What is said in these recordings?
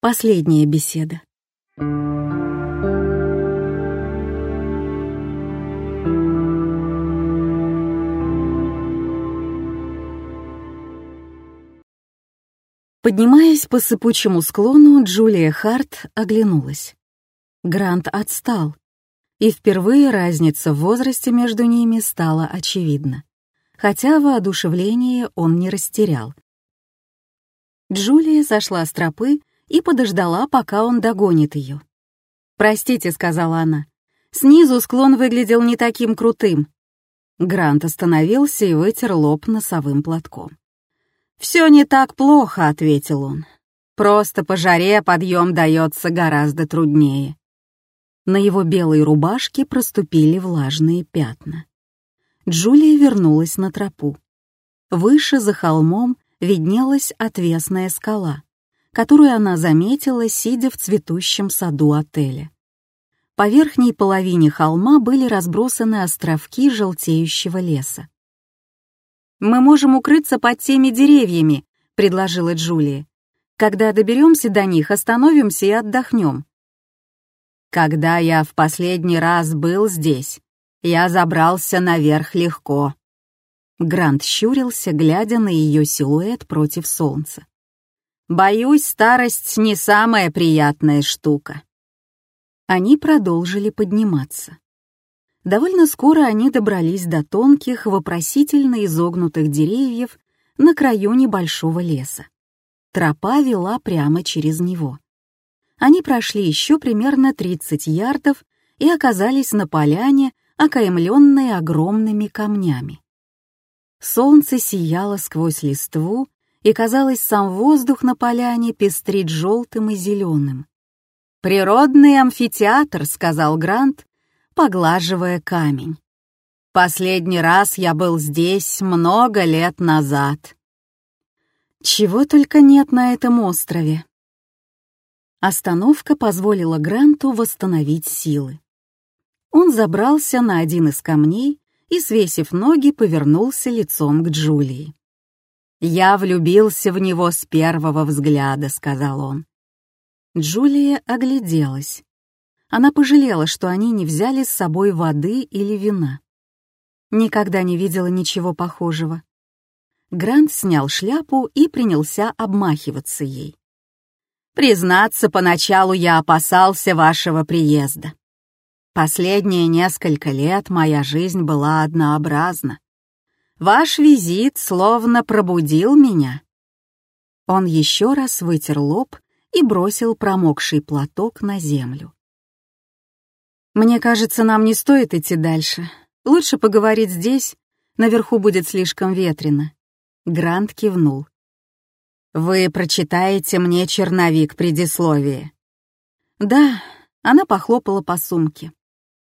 Последняя беседа. Поднимаясь по сыпучему склону, Джулия Харт оглянулась. Грант отстал, и впервые разница в возрасте между ними стала очевидна, хотя воодушевление он не растерял. Джулия сошла с тропы и подождала, пока он догонит ее. «Простите», — сказала она, — «снизу склон выглядел не таким крутым». Грант остановился и вытер лоб носовым платком. «Все не так плохо», — ответил он. «Просто по жаре подъем дается гораздо труднее». На его белой рубашке проступили влажные пятна. Джулия вернулась на тропу. Выше за холмом виднелась отвесная скала, которую она заметила, сидя в цветущем саду отеля. По верхней половине холма были разбросаны островки желтеющего леса. «Мы можем укрыться под теми деревьями», — предложила Джулия. «Когда доберемся до них, остановимся и отдохнем». «Когда я в последний раз был здесь, я забрался наверх легко». Грант щурился, глядя на ее силуэт против солнца. «Боюсь, старость не самая приятная штука». Они продолжили подниматься. Довольно скоро они добрались до тонких, вопросительно изогнутых деревьев на краю небольшого леса. Тропа вела прямо через него. Они прошли еще примерно 30 ярдов и оказались на поляне, окаймленной огромными камнями. Солнце сияло сквозь листву, и, казалось, сам воздух на поляне пестрит желтым и зеленым. «Природный амфитеатр», — сказал Грант, поглаживая камень. «Последний раз я был здесь много лет назад». Чего только нет на этом острове. Остановка позволила Гранту восстановить силы. Он забрался на один из камней и, свесив ноги, повернулся лицом к Джулии. «Я влюбился в него с первого взгляда», — сказал он. Джулия огляделась она пожалела, что они не взяли с собой воды или вина. Никогда не видела ничего похожего. Грант снял шляпу и принялся обмахиваться ей. «Признаться, поначалу я опасался вашего приезда. Последние несколько лет моя жизнь была однообразна. Ваш визит словно пробудил меня». Он еще раз вытер лоб и бросил промокший платок на землю. «Мне кажется, нам не стоит идти дальше. Лучше поговорить здесь, наверху будет слишком ветрено». Грант кивнул. «Вы прочитаете мне черновик предисловия?» «Да», — она похлопала по сумке.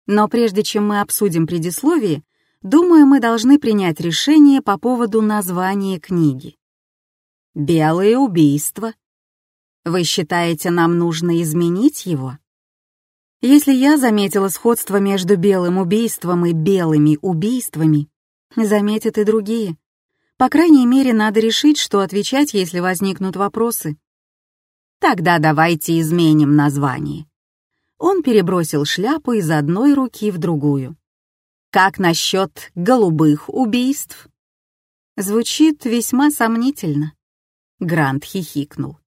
«Но прежде чем мы обсудим предисловие, думаю, мы должны принять решение по поводу названия книги». «Белые убийства». «Вы считаете, нам нужно изменить его?» Если я заметила сходство между белым убийством и белыми убийствами, заметят и другие. По крайней мере, надо решить, что отвечать, если возникнут вопросы. Тогда давайте изменим название. Он перебросил шляпу из одной руки в другую. Как насчет голубых убийств? Звучит весьма сомнительно. Грант хихикнул.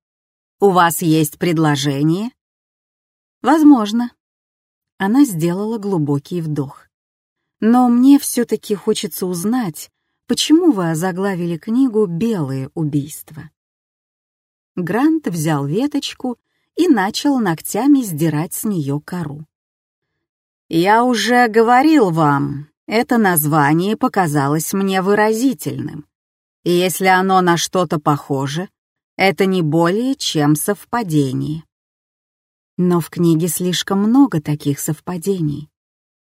У вас есть предложение? Возможно. Она сделала глубокий вдох. «Но мне все-таки хочется узнать, почему вы озаглавили книгу «Белые убийства»?» Грант взял веточку и начал ногтями сдирать с нее кору. «Я уже говорил вам, это название показалось мне выразительным. И если оно на что-то похоже, это не более чем совпадение. Но в книге слишком много таких совпадений.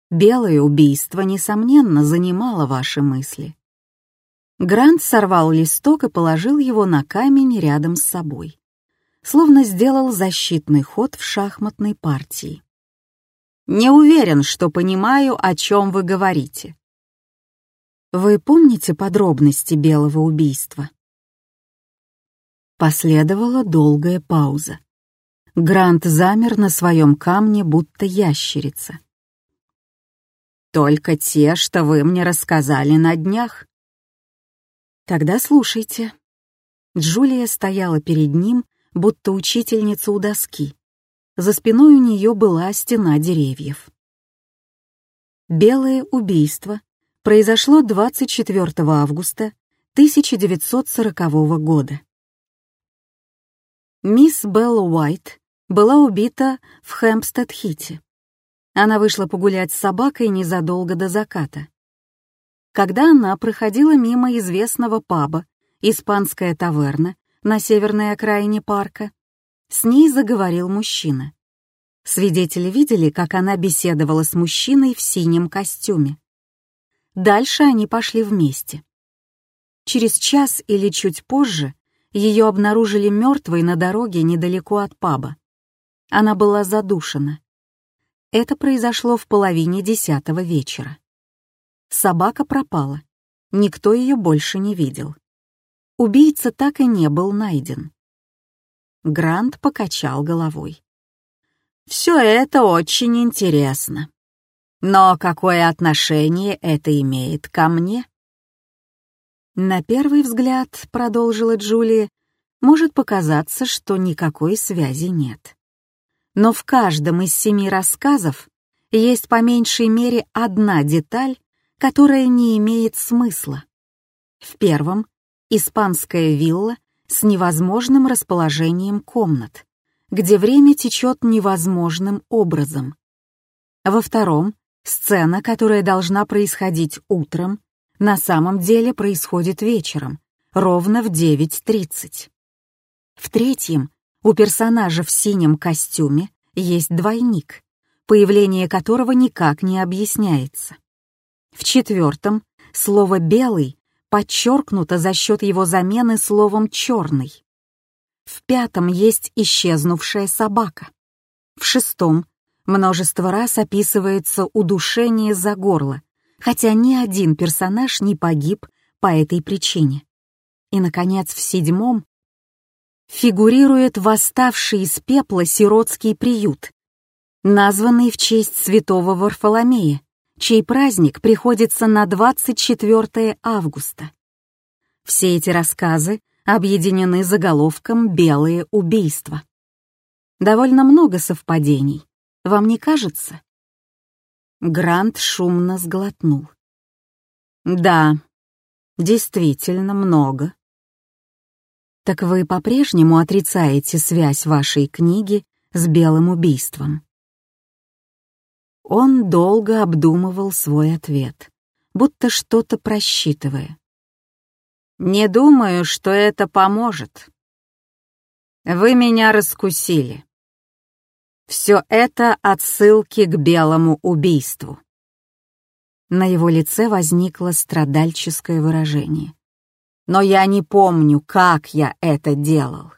Белое убийство, несомненно, занимало ваши мысли. Грант сорвал листок и положил его на камень рядом с собой, словно сделал защитный ход в шахматной партии. «Не уверен, что понимаю, о чем вы говорите». «Вы помните подробности белого убийства?» Последовала долгая пауза. Грант замер на своем камне, будто ящерица. «Только те, что вы мне рассказали на днях». «Тогда слушайте». Джулия стояла перед ним, будто учительница у доски. За спиной у нее была стена деревьев. Белое убийство произошло 24 августа 1940 года. Мисс Белла Уайт была убита в Хэмпстед-Хите. Она вышла погулять с собакой незадолго до заката. Когда она проходила мимо известного паба «Испанская таверна» на северной окраине парка, с ней заговорил мужчина. Свидетели видели, как она беседовала с мужчиной в синем костюме. Дальше они пошли вместе. Через час или чуть позже ее обнаружили мертвой на дороге недалеко от паба. Она была задушена. Это произошло в половине десятого вечера. Собака пропала. Никто ее больше не видел. Убийца так и не был найден. Грант покачал головой. «Все это очень интересно. Но какое отношение это имеет ко мне?» На первый взгляд, продолжила Джулия, может показаться, что никакой связи нет. Но в каждом из семи рассказов есть по меньшей мере одна деталь, которая не имеет смысла. В первом — испанская вилла с невозможным расположением комнат, где время течет невозможным образом. Во втором — сцена, которая должна происходить утром, на самом деле происходит вечером, ровно в 9.30. В третьем у персонажа в синем костюме есть двойник, появление которого никак не объясняется. В четвертом слово «белый» подчеркнуто за счет его замены словом «черный». В пятом есть исчезнувшая собака. В шестом множество раз описывается удушение за горло, хотя ни один персонаж не погиб по этой причине. И, наконец, в седьмом фигурирует восставший из пепла сиротский приют, названный в честь святого Варфоломея, чей праздник приходится на 24 августа. Все эти рассказы объединены заголовком «Белые убийства». Довольно много совпадений, вам не кажется? Грант шумно сглотнул. «Да, действительно много». «Так вы по-прежнему отрицаете связь вашей книги с белым убийством?» Он долго обдумывал свой ответ, будто что-то просчитывая. «Не думаю, что это поможет. Вы меня раскусили. Все это отсылки к белому убийству». На его лице возникло страдальческое выражение. «Но я не помню, как я это делал.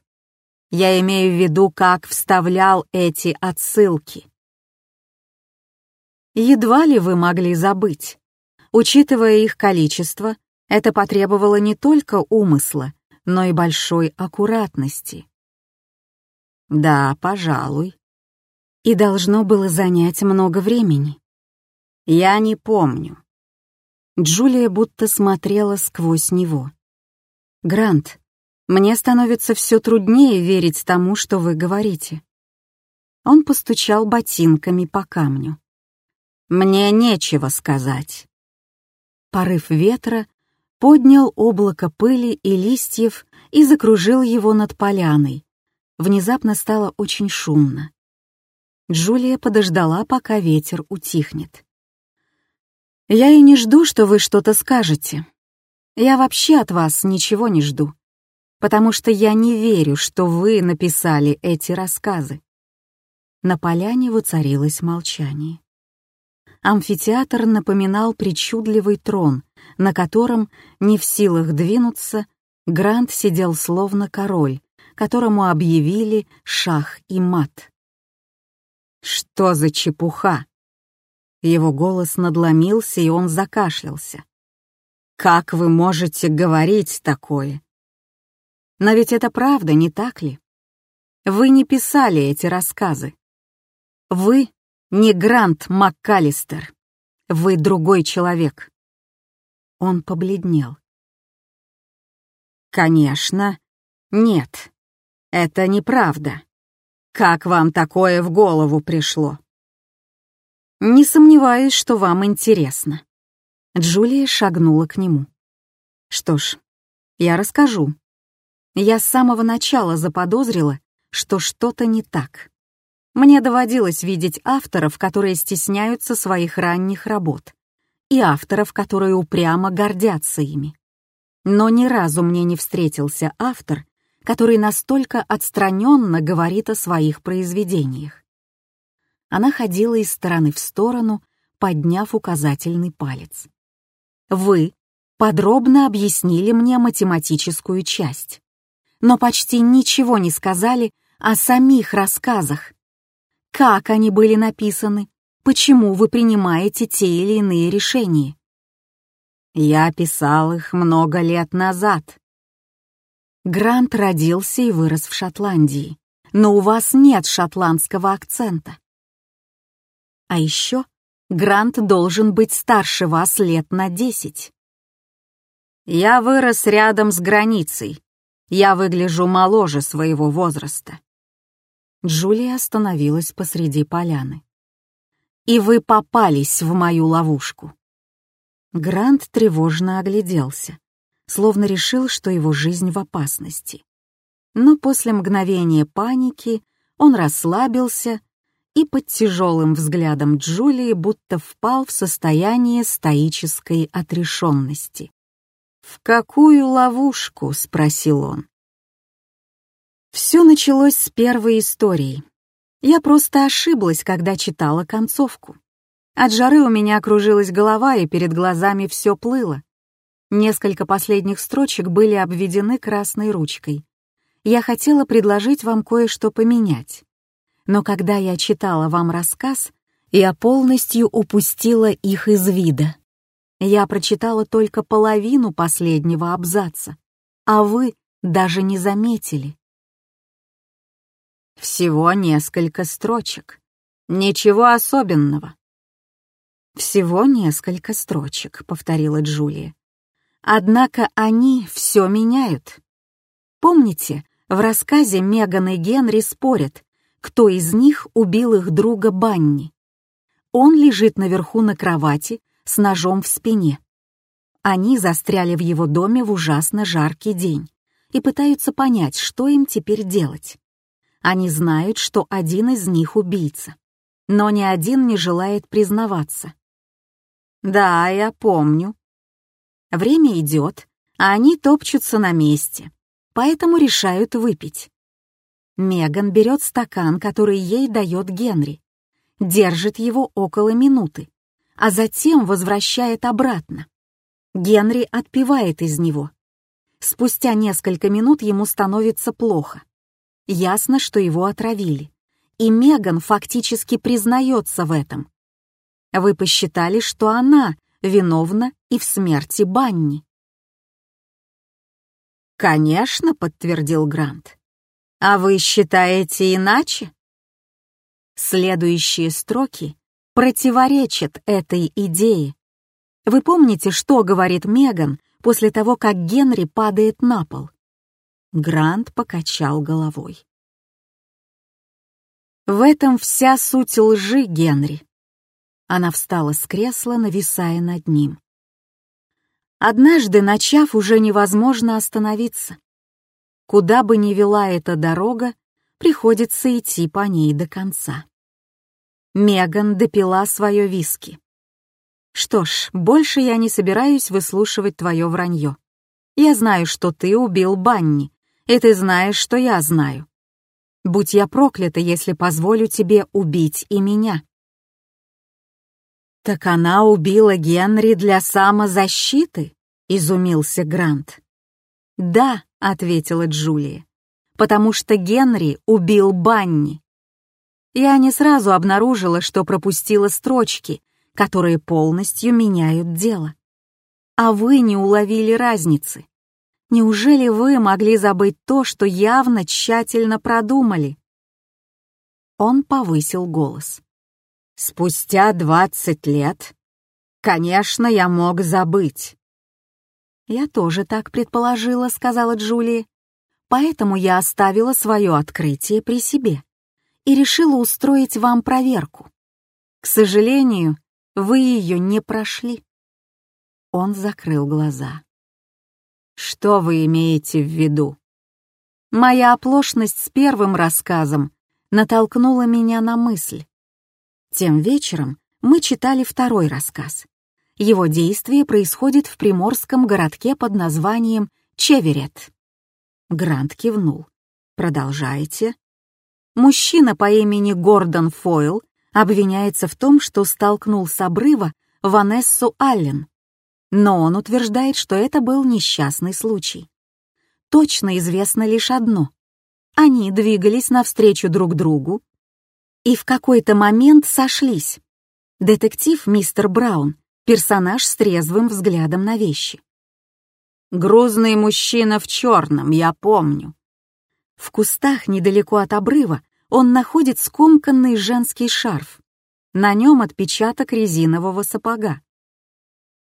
Я имею в виду, как вставлял эти отсылки. Едва ли вы могли забыть. Учитывая их количество, это потребовало не только умысла, но и большой аккуратности. Да, пожалуй. И должно было занять много времени. Я не помню. Джулия будто смотрела сквозь него. «Грант, мне становится все труднее верить тому, что вы говорите». Он постучал ботинками по камню. Мне нечего сказать. Порыв ветра поднял облако пыли и листьев и закружил его над поляной. Внезапно стало очень шумно. Джулия подождала, пока ветер утихнет. «Я и не жду, что вы что-то скажете. Я вообще от вас ничего не жду, потому что я не верю, что вы написали эти рассказы». На поляне воцарилось молчание амфитеатр напоминал причудливый трон, на котором, не в силах двинуться, Грант сидел словно король, которому объявили шах и мат. «Что за чепуха?» Его голос надломился, и он закашлялся. «Как вы можете говорить такое?» «Но ведь это правда, не так ли? Вы не писали эти рассказы. Вы не Грант МакКаллистер. Вы другой человек. Он побледнел. Конечно, нет. Это неправда. Как вам такое в голову пришло? Не сомневаюсь, что вам интересно. Джулия шагнула к нему. Что ж, я расскажу. Я с самого начала заподозрила, что что-то не так. Мне доводилось видеть авторов, которые стесняются своих ранних работ, и авторов, которые упрямо гордятся ими. Но ни разу мне не встретился автор, который настолько отстраненно говорит о своих произведениях. Она ходила из стороны в сторону, подняв указательный палец. Вы подробно объяснили мне математическую часть, но почти ничего не сказали о самих рассказах. Как они были написаны, почему вы принимаете те или иные решения. Я писал их много лет назад. Грант родился и вырос в Шотландии, но у вас нет шотландского акцента. А еще Грант должен быть старше вас лет на десять. Я вырос рядом с границей. Я выгляжу моложе своего возраста. Джулия остановилась посреди поляны. «И вы попались в мою ловушку». Грант тревожно огляделся, словно решил, что его жизнь в опасности. Но после мгновения паники он расслабился и под тяжелым взглядом Джулии будто впал в состояние стоической отрешенности. «В какую ловушку?» — спросил он. Все началось с первой истории. Я просто ошиблась, когда читала концовку. От жары у меня кружилась голова, и перед глазами все плыло. Несколько последних строчек были обведены красной ручкой. Я хотела предложить вам кое-что поменять но когда я читала вам рассказ, я полностью упустила их из вида. Я прочитала только половину последнего абзаца, а вы даже не заметили. Всего несколько строчек. Ничего особенного. «Всего несколько строчек», — повторила Джулия. «Однако они все меняют. Помните, в рассказе Меган и Генри спорят, кто из них убил их друга Банни. Он лежит наверху на кровати с ножом в спине. Они застряли в его доме в ужасно жаркий день и пытаются понять, что им теперь делать. Они знают, что один из них убийца, но ни один не желает признаваться. «Да, я помню». Время идет, а они топчутся на месте, поэтому решают выпить. Меган берет стакан, который ей дает Генри, держит его около минуты, а затем возвращает обратно. Генри отпивает из него. Спустя несколько минут ему становится плохо. Ясно, что его отравили, и Меган фактически признается в этом. Вы посчитали, что она виновна и в смерти Банни. «Конечно», — подтвердил Грант. А вы считаете иначе? Следующие строки противоречат этой идее. Вы помните, что говорит Меган после того, как Генри падает на пол? Грант покачал головой. В этом вся суть лжи, Генри. Она встала с кресла, нависая над ним. Однажды, начав, уже невозможно остановиться. Куда бы ни вела эта дорога, приходится идти по ней до конца. Меган допила свое виски. Что ж, больше я не собираюсь выслушивать твое вранье. Я знаю, что ты убил Банни, и ты знаешь, что я знаю. Будь я проклята, если позволю тебе убить и меня. Так она убила Генри для самозащиты? Изумился Грант. Да, — ответила Джулия, «потому что Генри убил Банни». Я не сразу обнаружила, что пропустила строчки, которые полностью меняют дело. А вы не уловили разницы. Неужели вы могли забыть то, что явно тщательно продумали?» Он повысил голос. «Спустя двадцать лет, конечно, я мог забыть». «Я тоже так предположила», — сказала Джулия. «Поэтому я оставила свое открытие при себе и решила устроить вам проверку. К сожалению, вы ее не прошли». Он закрыл глаза. «Что вы имеете в виду?» Моя оплошность с первым рассказом натолкнула меня на мысль. Тем вечером мы читали второй рассказ. Его действие происходит в приморском городке под названием Чеверет. Грант кивнул. «Продолжайте». Мужчина по имени Гордон Фойл обвиняется в том, что столкнул с обрыва Ванессу Аллен. Но он утверждает, что это был несчастный случай. Точно известно лишь одно. Они двигались навстречу друг другу и в какой-то момент сошлись. Детектив мистер Браун — персонаж с трезвым взглядом на вещи. «Грузный мужчина в черном, я помню». В кустах недалеко от обрыва он находит скомканный женский шарф. На нем отпечаток резинового сапога.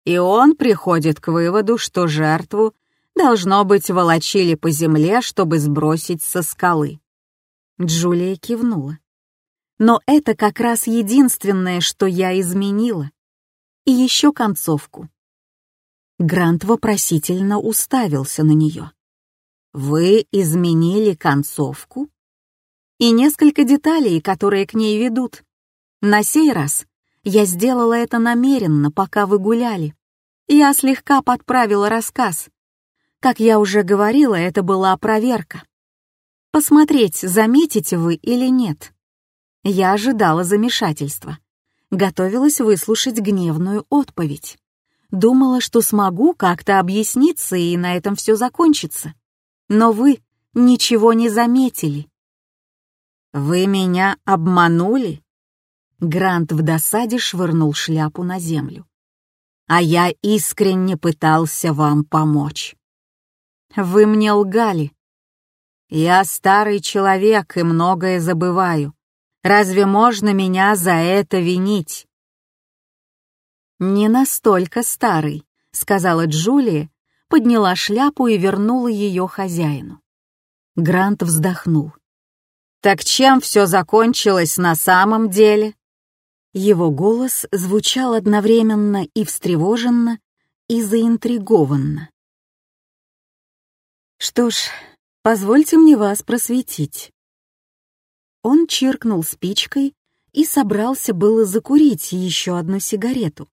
И он приходит к выводу, что жертву Должно быть, волочили по земле, чтобы сбросить со скалы. Джулия кивнула. Но это как раз единственное, что я изменила. И еще концовку. Грант вопросительно уставился на нее. «Вы изменили концовку?» «И несколько деталей, которые к ней ведут. На сей раз я сделала это намеренно, пока вы гуляли. Я слегка подправила рассказ, как я уже говорила, это была проверка. Посмотреть, заметите вы или нет. Я ожидала замешательства. Готовилась выслушать гневную отповедь. Думала, что смогу как-то объясниться, и на этом все закончится. Но вы ничего не заметили. «Вы меня обманули?» Грант в досаде швырнул шляпу на землю. «А я искренне пытался вам помочь. Вы мне лгали. Я старый человек и многое забываю. Разве можно меня за это винить? Не настолько старый, сказала Джулия, подняла шляпу и вернула ее хозяину. Грант вздохнул. Так чем все закончилось на самом деле? Его голос звучал одновременно и встревоженно, и заинтригованно. Что ж, позвольте мне вас просветить. Он чиркнул спичкой и собрался было закурить еще одну сигарету.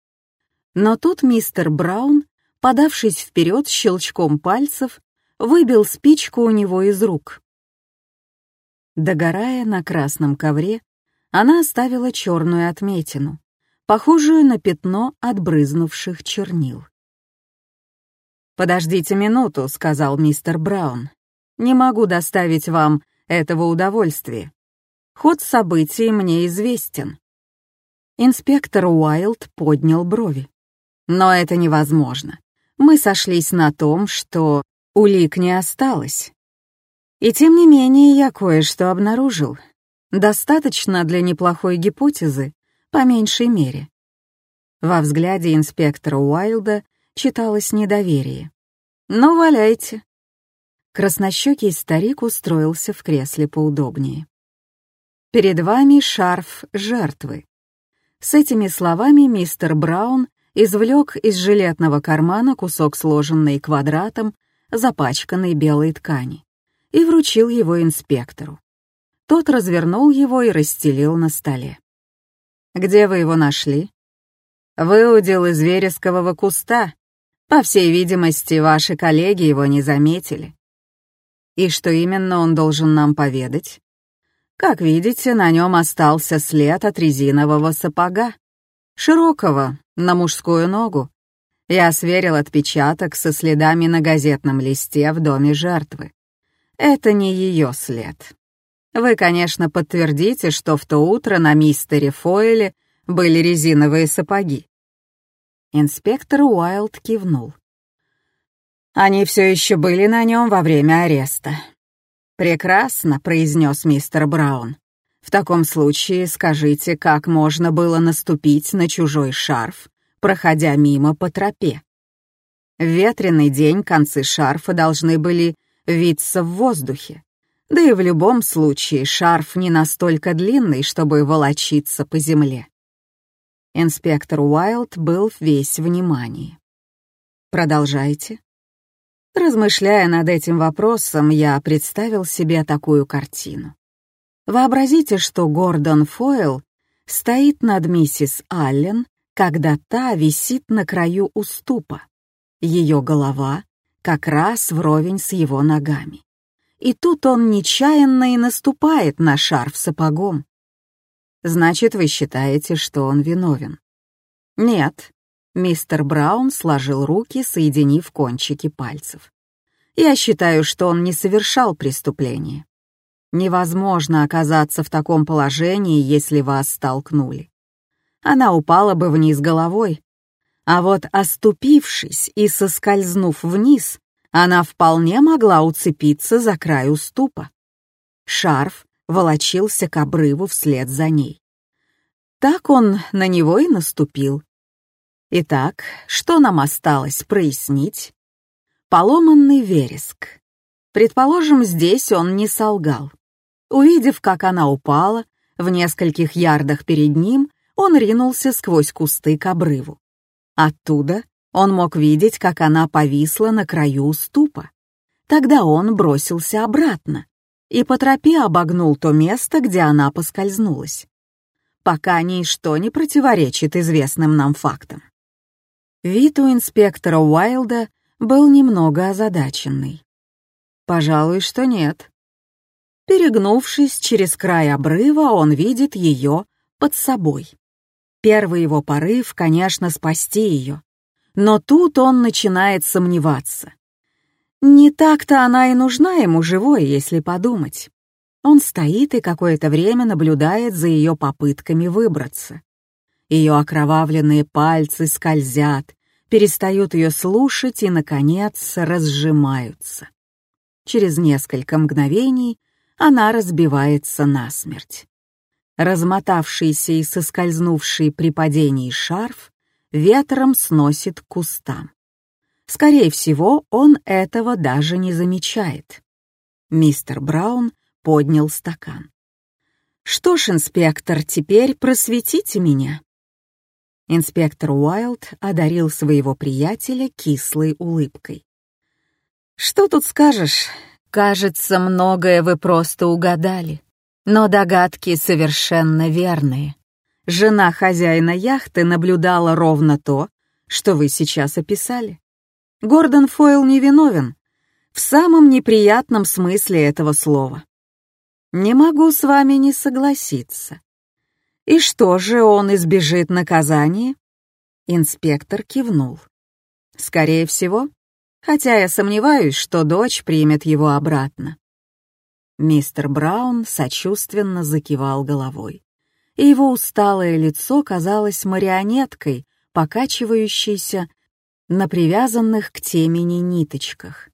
Но тут мистер Браун, подавшись вперед щелчком пальцев, выбил спичку у него из рук. Догорая на красном ковре, она оставила черную отметину, похожую на пятно от брызнувших чернил. «Подождите минуту», — сказал мистер Браун. «Не могу доставить вам этого удовольствия. Ход событий мне известен». Инспектор Уайлд поднял брови. «Но это невозможно. Мы сошлись на том, что улик не осталось. И тем не менее я кое-что обнаружил. Достаточно для неплохой гипотезы, по меньшей мере». Во взгляде инспектора Уайлда читалось недоверие. «Ну, валяйте». Краснощекий старик устроился в кресле поудобнее. «Перед вами шарф жертвы». С этими словами мистер Браун извлек из жилетного кармана кусок сложенный квадратом, запачканной белой ткани, и вручил его инспектору. Тот развернул его и расстелил на столе. «Где вы его нашли?» «Выудил из верескового куста», по всей видимости, ваши коллеги его не заметили. И что именно он должен нам поведать? Как видите, на нем остался след от резинового сапога, широкого, на мужскую ногу. Я сверил отпечаток со следами на газетном листе в доме жертвы. Это не ее след. Вы, конечно, подтвердите, что в то утро на мистере Фойле были резиновые сапоги. Инспектор Уайлд кивнул. Они все еще были на нем во время ареста. «Прекрасно», — произнес мистер Браун. «В таком случае скажите, как можно было наступить на чужой шарф, проходя мимо по тропе?» В ветреный день концы шарфа должны были виться в воздухе. Да и в любом случае шарф не настолько длинный, чтобы волочиться по земле. Инспектор Уайлд был весь внимание. Продолжайте. Размышляя над этим вопросом, я представил себе такую картину. Вообразите, что Гордон Фойл стоит над миссис Аллен, когда та висит на краю уступа. Ее голова как раз вровень с его ногами. И тут он нечаянно и наступает на шарф сапогом. Значит, вы считаете, что он виновен? Нет. Мистер Браун сложил руки, соединив кончики пальцев. Я считаю, что он не совершал преступление. Невозможно оказаться в таком положении, если вас столкнули. Она упала бы вниз головой. А вот оступившись и соскользнув вниз, она вполне могла уцепиться за край уступа. Шарф волочился к обрыву вслед за ней. Так он на него и наступил. Итак, что нам осталось прояснить? Поломанный вереск. Предположим, здесь он не солгал. Увидев, как она упала, в нескольких ярдах перед ним он ринулся сквозь кусты к обрыву. Оттуда он мог видеть, как она повисла на краю уступа. Тогда он бросился обратно, и по тропе обогнул то место, где она поскользнулась. Пока ничто не противоречит известным нам фактам. Вид у инспектора Уайлда был немного озадаченный. Пожалуй, что нет. Перегнувшись через край обрыва, он видит ее под собой. Первый его порыв, конечно, спасти ее. Но тут он начинает сомневаться. Не так-то она и нужна ему живой, если подумать. Он стоит и какое-то время наблюдает за ее попытками выбраться. Ее окровавленные пальцы скользят, перестают ее слушать и, наконец, разжимаются. Через несколько мгновений она разбивается насмерть. Размотавшийся и соскользнувший при падении шарф ветром сносит к кустам. Скорее всего, он этого даже не замечает. Мистер Браун поднял стакан. «Что ж, инспектор, теперь просветите меня». Инспектор Уайлд одарил своего приятеля кислой улыбкой. «Что тут скажешь? Кажется, многое вы просто угадали, но догадки совершенно верные. Жена хозяина яхты наблюдала ровно то, что вы сейчас описали. Гордон Фойл невиновен, в самом неприятном смысле этого слова. Не могу с вами не согласиться. И что же, он избежит наказания? Инспектор кивнул. Скорее всего, хотя я сомневаюсь, что дочь примет его обратно. Мистер Браун сочувственно закивал головой, и его усталое лицо казалось марионеткой, покачивающейся на привязанных к темени ниточках.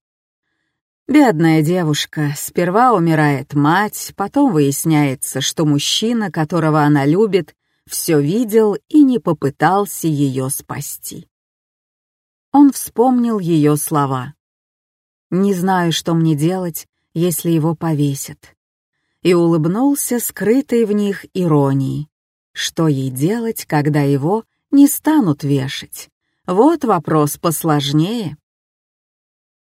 Бедная девушка, сперва умирает мать, потом выясняется, что мужчина, которого она любит, все видел и не попытался ее спасти. Он вспомнил ее слова. «Не знаю, что мне делать, если его повесят», и улыбнулся скрытой в них иронией. Что ей делать, когда его не станут вешать? Вот вопрос посложнее.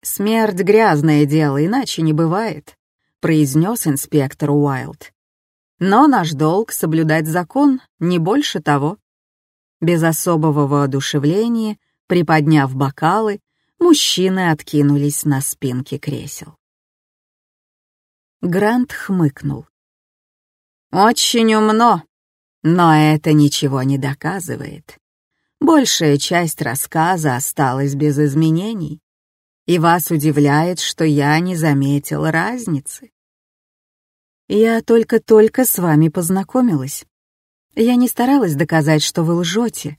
«Смерть — грязное дело, иначе не бывает», — произнес инспектор Уайлд. «Но наш долг — соблюдать закон, не больше того». Без особого воодушевления, приподняв бокалы, мужчины откинулись на спинки кресел. Грант хмыкнул. «Очень умно, но это ничего не доказывает. Большая часть рассказа осталась без изменений, и вас удивляет, что я не заметил разницы. Я только-только с вами познакомилась. Я не старалась доказать, что вы лжете.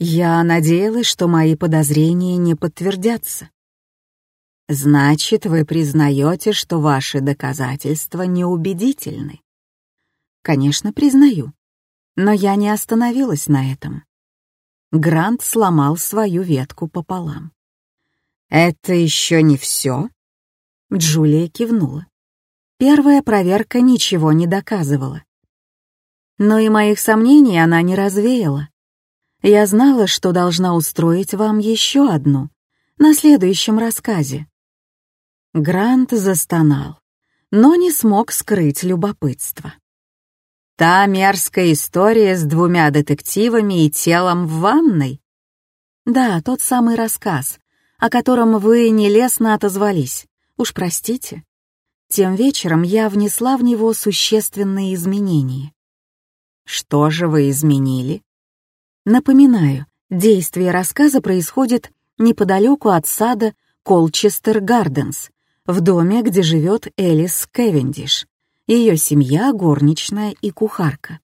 Я надеялась, что мои подозрения не подтвердятся. Значит, вы признаете, что ваши доказательства неубедительны? Конечно, признаю. Но я не остановилась на этом. Грант сломал свою ветку пополам. «Это еще не все?» Джулия кивнула. Первая проверка ничего не доказывала. Но и моих сомнений она не развеяла. Я знала, что должна устроить вам еще одну, на следующем рассказе. Грант застонал, но не смог скрыть любопытство. Та мерзкая история с двумя детективами и телом в ванной? Да, тот самый рассказ, о котором вы нелестно отозвались. Уж простите. Тем вечером я внесла в него существенные изменения. Что же вы изменили? Напоминаю, действие рассказа происходит неподалеку от сада Колчестер Гарденс, в доме, где живет Элис Кевендиш, ее семья, горничная и кухарка.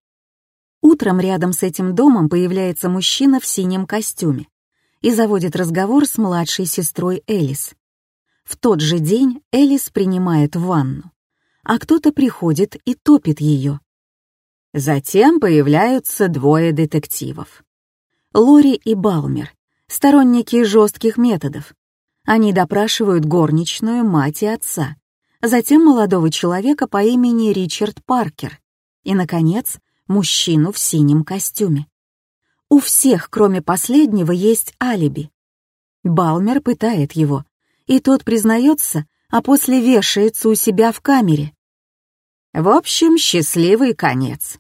Утром рядом с этим домом появляется мужчина в синем костюме и заводит разговор с младшей сестрой Элис. В тот же день Элис принимает ванну, а кто-то приходит и топит ее. Затем появляются двое детективов. Лори и Балмер, сторонники жестких методов. Они допрашивают горничную, мать и отца, затем молодого человека по имени Ричард Паркер и, наконец, мужчину в синем костюме. У всех, кроме последнего, есть алиби. Балмер пытает его, и тот признается, а после вешается у себя в камере. В общем, счастливый конец.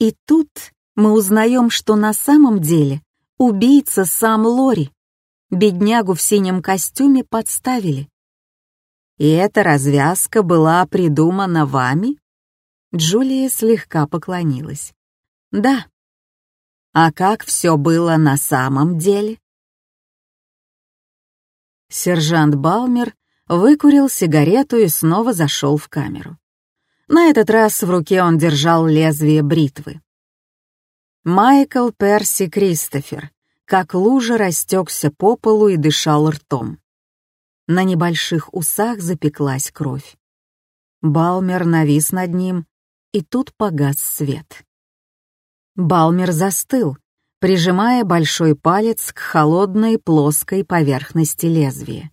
И тут мы узнаем, что на самом деле убийца сам Лори. Беднягу в синем костюме подставили. И эта развязка была придумана вами? Джулия слегка поклонилась. Да. А как все было на самом деле? Сержант Балмер выкурил сигарету и снова зашел в камеру. На этот раз в руке он держал лезвие бритвы. Майкл Перси Кристофер, как лужа растекся по полу и дышал ртом. На небольших усах запеклась кровь. Балмер навис над ним, и тут погас свет. Балмер застыл, прижимая большой палец к холодной плоской поверхности лезвия.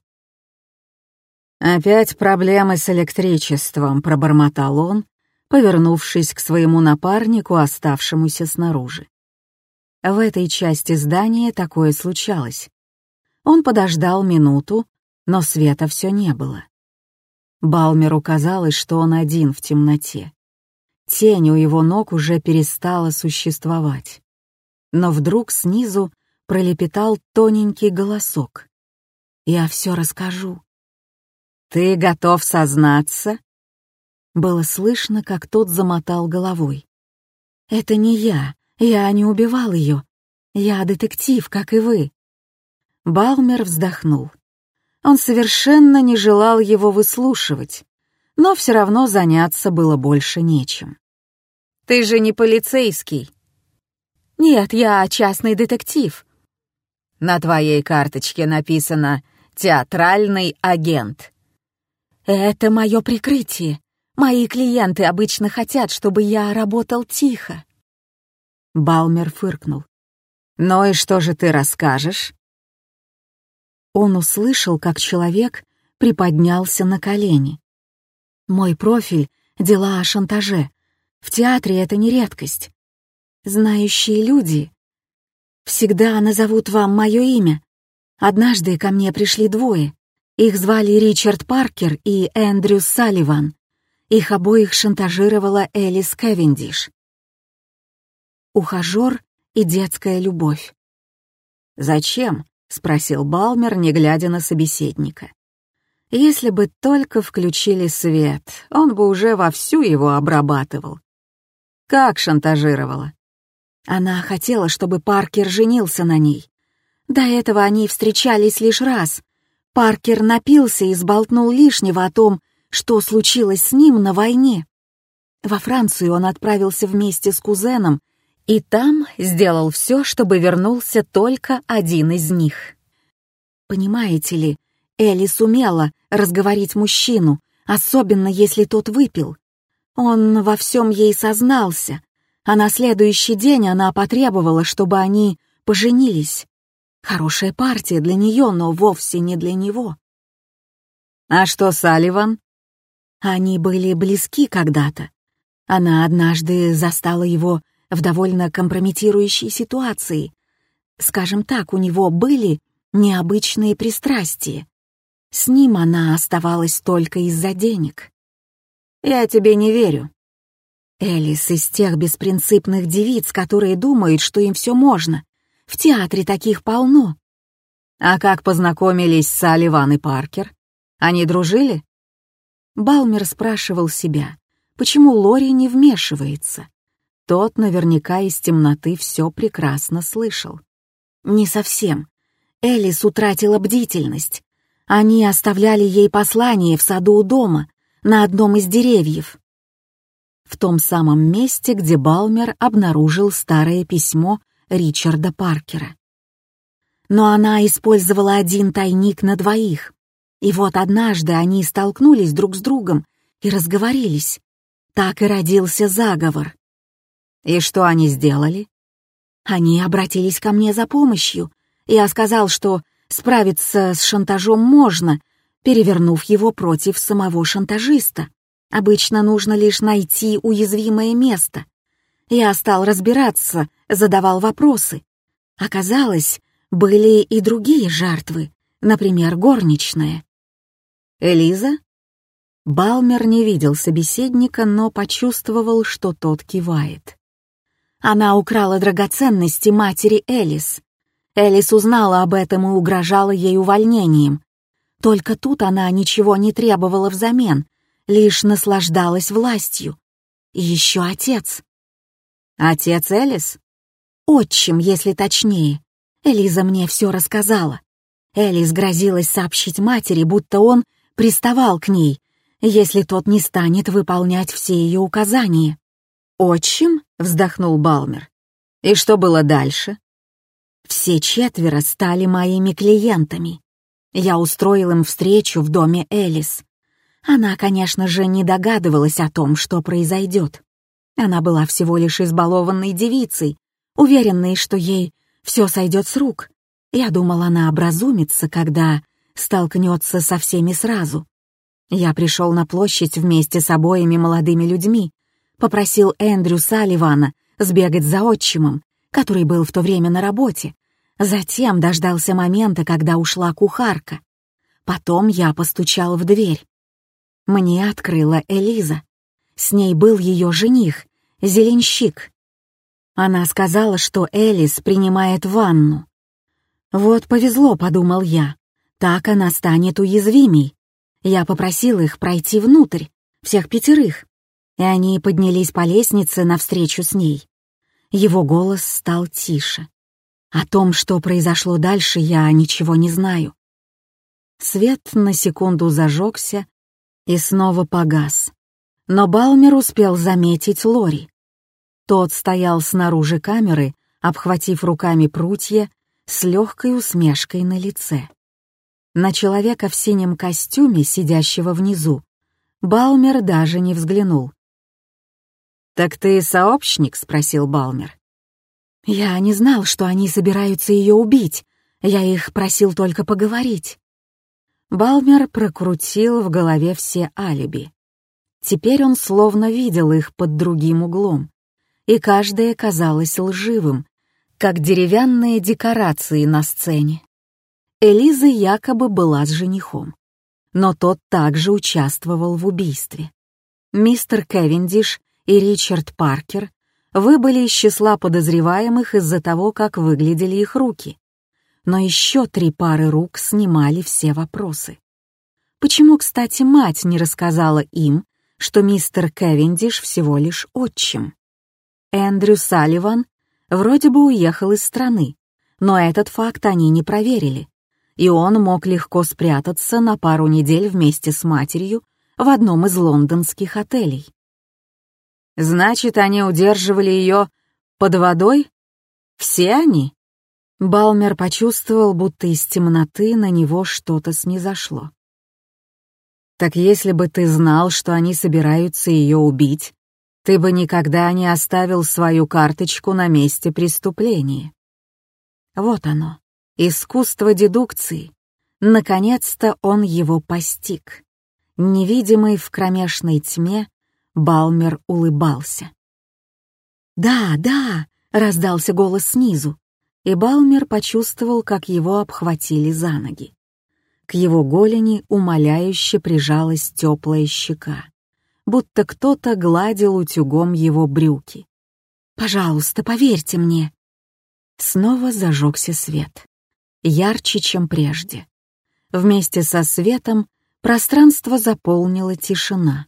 «Опять проблемы с электричеством», — пробормотал он, повернувшись к своему напарнику, оставшемуся снаружи. В этой части здания такое случалось. Он подождал минуту, но света все не было. Балмеру казалось, что он один в темноте. Тень у его ног уже перестала существовать но вдруг снизу пролепетал тоненький голосок. «Я все расскажу». «Ты готов сознаться?» Было слышно, как тот замотал головой. «Это не я, я не убивал ее. Я детектив, как и вы». Балмер вздохнул. Он совершенно не желал его выслушивать, но все равно заняться было больше нечем. «Ты же не полицейский», «Нет, я частный детектив». «На твоей карточке написано «театральный агент». «Это мое прикрытие. Мои клиенты обычно хотят, чтобы я работал тихо». Балмер фыркнул. «Ну и что же ты расскажешь?» Он услышал, как человек приподнялся на колени. «Мой профиль — дела о шантаже. В театре это не редкость знающие люди всегда назовут вам мое имя. Однажды ко мне пришли двое. Их звали Ричард Паркер и Эндрю Салливан. Их обоих шантажировала Элис Кевиндиш. Ухажер и детская любовь. «Зачем?» — спросил Балмер, не глядя на собеседника. Если бы только включили свет, он бы уже вовсю его обрабатывал. Как шантажировала? Она хотела, чтобы Паркер женился на ней. До этого они встречались лишь раз. Паркер напился и сболтнул лишнего о том, что случилось с ним на войне. Во Францию он отправился вместе с кузеном, и там сделал все, чтобы вернулся только один из них. Понимаете ли, Элли сумела разговорить мужчину, особенно если тот выпил. Он во всем ей сознался, а на следующий день она потребовала, чтобы они поженились. Хорошая партия для нее, но вовсе не для него. А что Салливан? Они были близки когда-то. Она однажды застала его в довольно компрометирующей ситуации. Скажем так, у него были необычные пристрастия. С ним она оставалась только из-за денег. «Я тебе не верю». Элис из тех беспринципных девиц, которые думают, что им все можно. В театре таких полно. А как познакомились Салливан и Паркер? Они дружили? Балмер спрашивал себя, почему Лори не вмешивается. Тот наверняка из темноты все прекрасно слышал. Не совсем. Элис утратила бдительность. Они оставляли ей послание в саду у дома, на одном из деревьев. В том самом месте, где Балмер обнаружил старое письмо Ричарда Паркера. Но она использовала один тайник на двоих. И вот однажды они столкнулись друг с другом и разговорились. Так и родился заговор. И что они сделали? Они обратились ко мне за помощью. Я сказал, что справиться с шантажом можно, перевернув его против самого шантажиста. Обычно нужно лишь найти уязвимое место. Я стал разбираться, задавал вопросы. Оказалось, были и другие жертвы, например, горничная. «Элиза?» Балмер не видел собеседника, но почувствовал, что тот кивает. Она украла драгоценности матери Элис. Элис узнала об этом и угрожала ей увольнением. Только тут она ничего не требовала взамен, лишь наслаждалась властью. И еще отец. Отец Элис? Отчим, если точнее. Элиза мне все рассказала. Элис грозилась сообщить матери, будто он приставал к ней, если тот не станет выполнять все ее указания. «Отчим?» — вздохнул Балмер. «И что было дальше?» «Все четверо стали моими клиентами. Я устроил им встречу в доме Элис. Она, конечно же, не догадывалась о том, что произойдет. Она была всего лишь избалованной девицей, уверенной, что ей все сойдет с рук. Я думала, она образумится, когда столкнется со всеми сразу. Я пришел на площадь вместе с обоими молодыми людьми, попросил Эндрю Салливана сбегать за отчимом, который был в то время на работе. Затем дождался момента, когда ушла кухарка. Потом я постучал в дверь. Мне открыла Элиза. С ней был ее жених, зеленщик. Она сказала, что Элис принимает ванну. «Вот повезло», — подумал я. «Так она станет уязвимей». Я попросил их пройти внутрь, всех пятерых, и они поднялись по лестнице навстречу с ней. Его голос стал тише. О том, что произошло дальше, я ничего не знаю. Свет на секунду зажегся и снова погас но Балмер успел заметить Лори. Тот стоял снаружи камеры, обхватив руками прутья, с легкой усмешкой на лице. На человека в синем костюме, сидящего внизу, Балмер даже не взглянул. «Так ты сообщник?» — спросил Балмер. «Я не знал, что они собираются ее убить. Я их просил только поговорить». Балмер прокрутил в голове все алиби. Теперь он словно видел их под другим углом, и каждое казалось лживым, как деревянные декорации на сцене. Элиза якобы была с женихом, но тот также участвовал в убийстве. Мистер Кевиндиш и Ричард Паркер выбыли из числа подозреваемых из-за того, как выглядели их руки. Но еще три пары рук снимали все вопросы. Почему, кстати, мать не рассказала им, что мистер Кевиндиш всего лишь отчим. Эндрю Салливан вроде бы уехал из страны, но этот факт они не проверили, и он мог легко спрятаться на пару недель вместе с матерью в одном из лондонских отелей. Значит, они удерживали ее под водой? Все они? Балмер почувствовал, будто из темноты на него что-то снизошло. «Так если бы ты знал, что они собираются ее убить, ты бы никогда не оставил свою карточку на месте преступления». Вот оно, искусство дедукции. Наконец-то он его постиг. Невидимый в кромешной тьме, Балмер улыбался. «Да, да!» — раздался голос снизу, и Балмер почувствовал, как его обхватили за ноги. К его голени умоляюще прижалась теплая щека, будто кто-то гладил утюгом его брюки. «Пожалуйста, поверьте мне!» Снова зажегся свет. Ярче, чем прежде. Вместе со светом пространство заполнила тишина.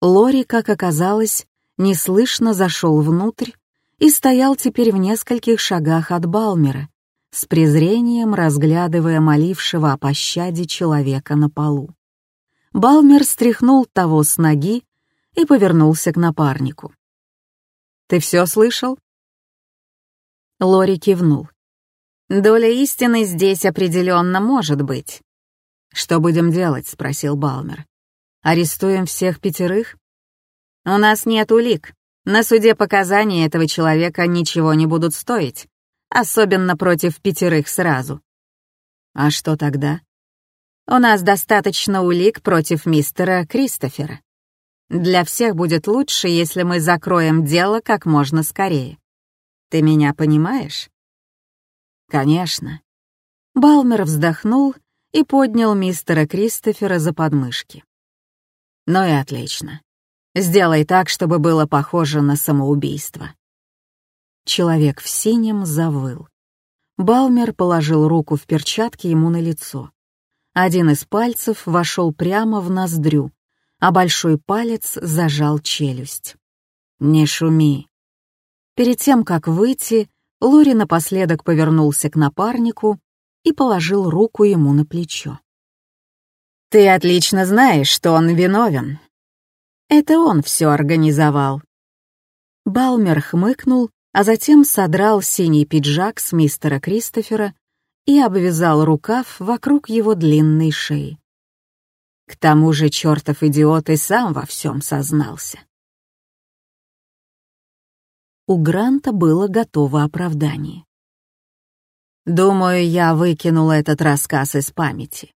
Лори, как оказалось, неслышно зашел внутрь и стоял теперь в нескольких шагах от Балмера, с презрением разглядывая молившего о пощаде человека на полу. Балмер стряхнул того с ноги и повернулся к напарнику. «Ты все слышал?» Лори кивнул. «Доля истины здесь определенно может быть». «Что будем делать?» — спросил Балмер. «Арестуем всех пятерых?» «У нас нет улик. На суде показания этого человека ничего не будут стоить, особенно против пятерых сразу». «А что тогда?» «У нас достаточно улик против мистера Кристофера. Для всех будет лучше, если мы закроем дело как можно скорее. Ты меня понимаешь?» «Конечно». Балмер вздохнул и поднял мистера Кристофера за подмышки. «Ну и отлично. Сделай так, чтобы было похоже на самоубийство». Человек в синем завыл. Балмер положил руку в перчатки ему на лицо. Один из пальцев вошел прямо в ноздрю, а большой палец зажал челюсть. «Не шуми», Перед тем, как выйти, Лори напоследок повернулся к напарнику и положил руку ему на плечо. «Ты отлично знаешь, что он виновен. Это он все организовал». Балмер хмыкнул, а затем содрал синий пиджак с мистера Кристофера и обвязал рукав вокруг его длинной шеи. К тому же чертов идиот и сам во всем сознался у Гранта было готово оправдание. «Думаю, я выкинула этот рассказ из памяти».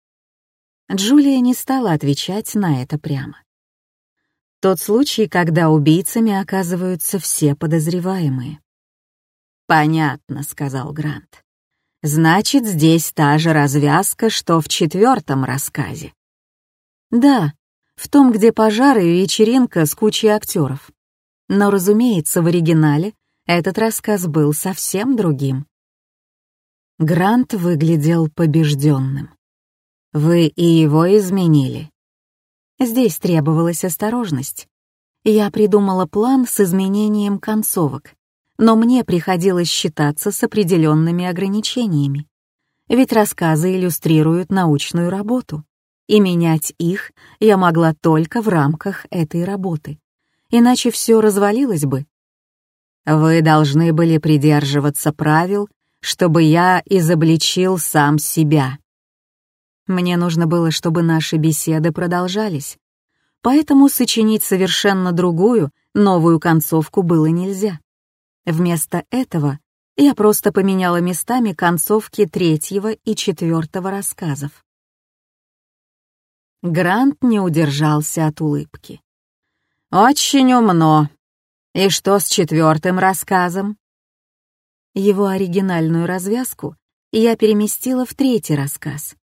Джулия не стала отвечать на это прямо. Тот случай, когда убийцами оказываются все подозреваемые. «Понятно», — сказал Грант. «Значит, здесь та же развязка, что в четвертом рассказе». «Да, в том, где пожар и вечеринка с кучей актеров. Но, разумеется, в оригинале этот рассказ был совсем другим. Грант выглядел побежденным. «Вы и его изменили?» Здесь требовалась осторожность. Я придумала план с изменением концовок, но мне приходилось считаться с определенными ограничениями. Ведь рассказы иллюстрируют научную работу, и менять их я могла только в рамках этой работы иначе все развалилось бы. Вы должны были придерживаться правил, чтобы я изобличил сам себя. Мне нужно было, чтобы наши беседы продолжались, поэтому сочинить совершенно другую, новую концовку было нельзя. Вместо этого я просто поменяла местами концовки третьего и четвертого рассказов. Грант не удержался от улыбки. «Очень умно. И что с четвертым рассказом?» Его оригинальную развязку я переместила в третий рассказ.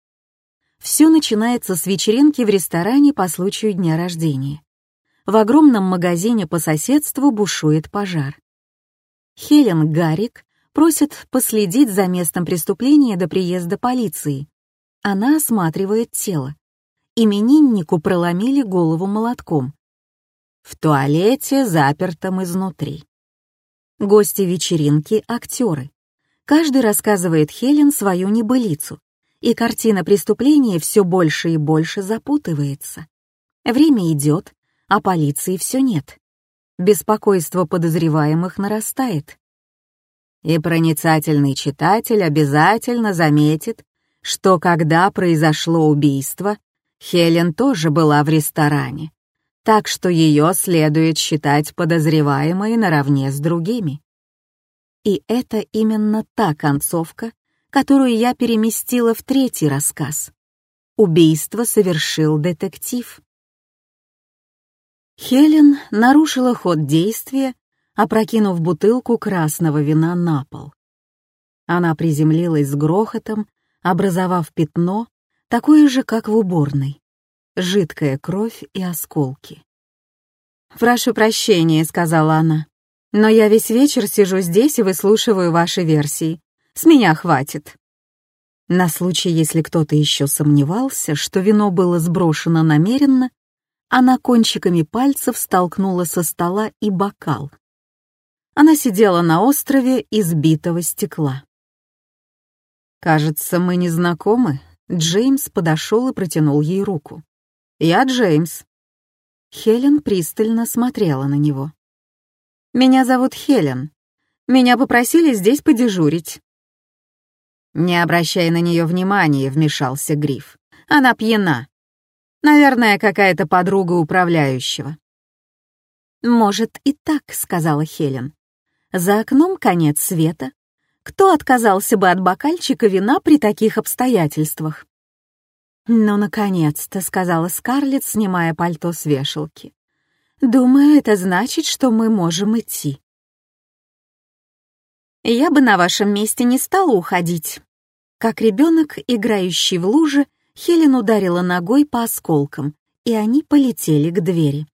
Все начинается с вечеринки в ресторане по случаю дня рождения. В огромном магазине по соседству бушует пожар. Хелен Гаррик просит последить за местом преступления до приезда полиции. Она осматривает тело. Имениннику проломили голову молотком, в туалете, запертом изнутри. Гости вечеринки — актеры. Каждый рассказывает Хелен свою небылицу, и картина преступления все больше и больше запутывается. Время идет, а полиции все нет. Беспокойство подозреваемых нарастает. И проницательный читатель обязательно заметит, что когда произошло убийство, Хелен тоже была в ресторане, так что ее следует считать подозреваемой наравне с другими. И это именно та концовка, которую я переместила в третий рассказ. Убийство совершил детектив. Хелен нарушила ход действия, опрокинув бутылку красного вина на пол. Она приземлилась с грохотом, образовав пятно, такое же, как в уборной. Жидкая кровь и осколки. «Прошу прощения», — сказала она, «но я весь вечер сижу здесь и выслушиваю ваши версии. С меня хватит». На случай, если кто-то еще сомневался, что вино было сброшено намеренно, она кончиками пальцев столкнула со стола и бокал. Она сидела на острове из битого стекла. «Кажется, мы не знакомы», Джеймс подошел и протянул ей руку. «Я Джеймс». Хелен пристально смотрела на него. «Меня зовут Хелен. Меня попросили здесь подежурить». «Не обращай на нее внимания», — вмешался Гриф. «Она пьяна. Наверное, какая-то подруга управляющего». «Может, и так», — сказала Хелен. «За окном конец света, кто отказался бы от бокальчика вина при таких обстоятельствах? «Ну, наконец-то», — сказала Скарлетт, снимая пальто с вешалки. «Думаю, это значит, что мы можем идти». «Я бы на вашем месте не стала уходить». Как ребенок, играющий в луже, Хелен ударила ногой по осколкам, и они полетели к двери.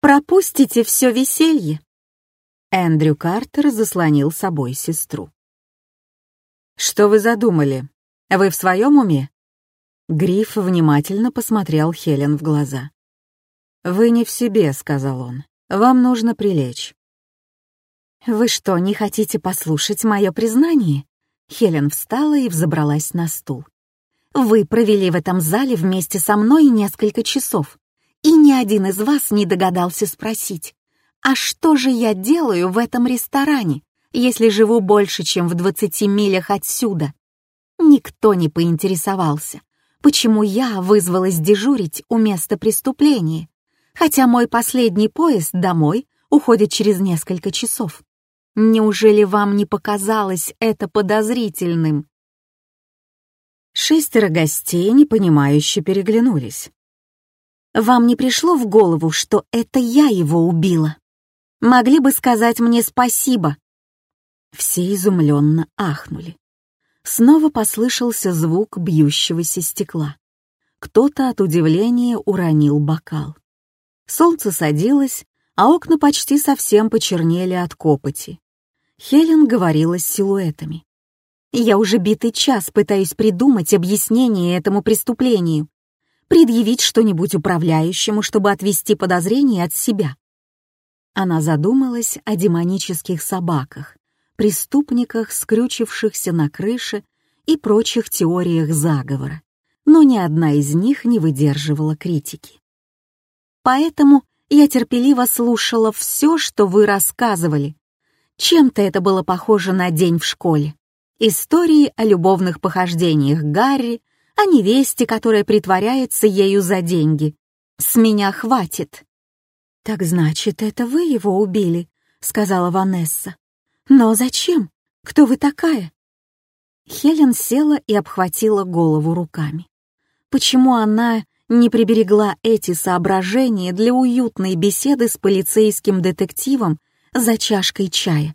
«Пропустите все веселье!» Эндрю Картер заслонил собой сестру. «Что вы задумали? Вы в своем уме?» Гриф внимательно посмотрел Хелен в глаза. «Вы не в себе», — сказал он. «Вам нужно прилечь». «Вы что, не хотите послушать мое признание?» Хелен встала и взобралась на стул. «Вы провели в этом зале вместе со мной несколько часов, и ни один из вас не догадался спросить, а что же я делаю в этом ресторане, если живу больше, чем в 20 милях отсюда? Никто не поинтересовался, почему я вызвалась дежурить у места преступления, хотя мой последний поезд домой уходит через несколько часов. Неужели вам не показалось это подозрительным? Шестеро гостей непонимающе переглянулись. Вам не пришло в голову, что это я его убила? Могли бы сказать мне спасибо». Все изумленно ахнули. Снова послышался звук бьющегося стекла. Кто-то от удивления уронил бокал. Солнце садилось, а окна почти совсем почернели от копоти. Хелен говорила с силуэтами. «Я уже битый час пытаюсь придумать объяснение этому преступлению, предъявить что-нибудь управляющему, чтобы отвести подозрения от себя. Она задумалась о демонических собаках, преступниках, скрючившихся на крыше и прочих теориях заговора, но ни одна из них не выдерживала критики. Поэтому я терпеливо слушала все, что вы рассказывали. Чем-то это было похоже на день в школе. Истории о любовных похождениях Гарри, о невесте, которая притворяется ею за деньги. С меня хватит. «Так значит, это вы его убили», — сказала Ванесса. «Но зачем? Кто вы такая?» Хелен села и обхватила голову руками. Почему она не приберегла эти соображения для уютной беседы с полицейским детективом за чашкой чая?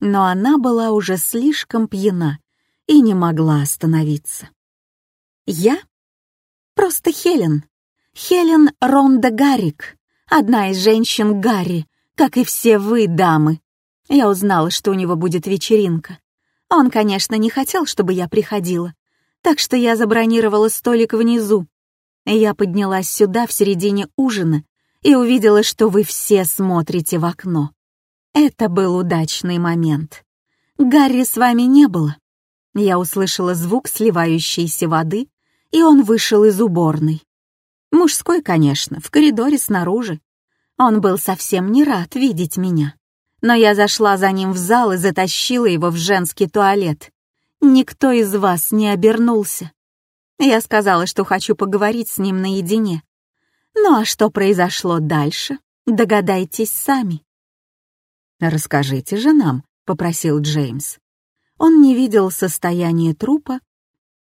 Но она была уже слишком пьяна и не могла остановиться. «Я? Просто Хелен. Хелен Ронда Гаррик, Одна из женщин Гарри, как и все вы, дамы. Я узнала, что у него будет вечеринка. Он, конечно, не хотел, чтобы я приходила, так что я забронировала столик внизу. Я поднялась сюда в середине ужина и увидела, что вы все смотрите в окно. Это был удачный момент. Гарри с вами не было. Я услышала звук сливающейся воды, и он вышел из уборной. Мужской, конечно, в коридоре снаружи. Он был совсем не рад видеть меня. но я зашла за ним в зал и затащила его в женский туалет. Никто из вас не обернулся. Я сказала, что хочу поговорить с ним наедине. Ну а что произошло дальше, догадайтесь сами. «Расскажите же нам», — попросил Джеймс. Он не видел состояние трупа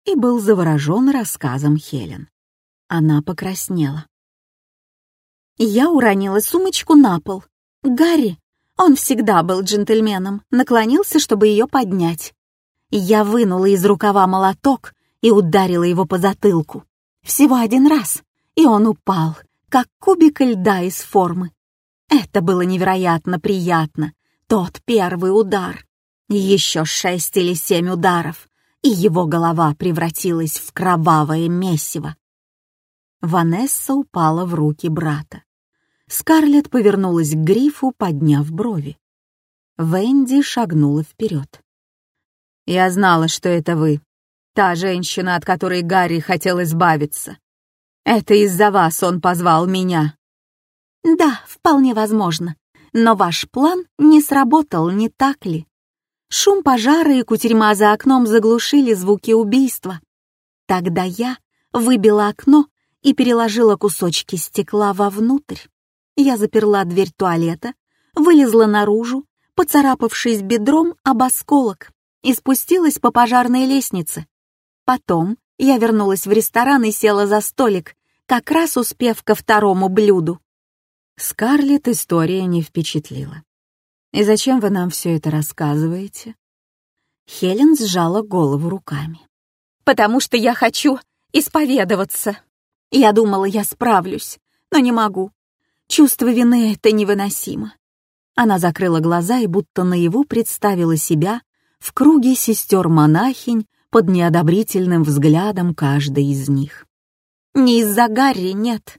и был заворожен рассказом Хелен. Она покраснела. Я уронила сумочку на пол. Гарри, он всегда был джентльменом, наклонился, чтобы ее поднять. Я вынула из рукава молоток и ударила его по затылку. Всего один раз, и он упал, как кубик льда из формы. Это было невероятно приятно, тот первый удар. Еще шесть или семь ударов, и его голова превратилась в кровавое месиво. Ванесса упала в руки брата. Скарлетт повернулась к грифу, подняв брови. Венди шагнула вперед. «Я знала, что это вы. Та женщина, от которой Гарри хотел избавиться. Это из-за вас он позвал меня». «Да, вполне возможно. Но ваш план не сработал, не так ли? Шум пожара и кутерьма за окном заглушили звуки убийства. Тогда я выбила окно и переложила кусочки стекла вовнутрь. Я заперла дверь туалета, вылезла наружу, поцарапавшись бедром об осколок, и спустилась по пожарной лестнице. Потом я вернулась в ресторан и села за столик, как раз успев ко второму блюду. Скарлетт история не впечатлила. «И зачем вы нам все это рассказываете?» Хелен сжала голову руками. «Потому что я хочу исповедоваться. Я думала, я справлюсь, но не могу. Чувство вины — это невыносимо». Она закрыла глаза и будто наяву представила себя в круге сестер-монахинь под неодобрительным взглядом каждой из них. «Не из-за Гарри, нет.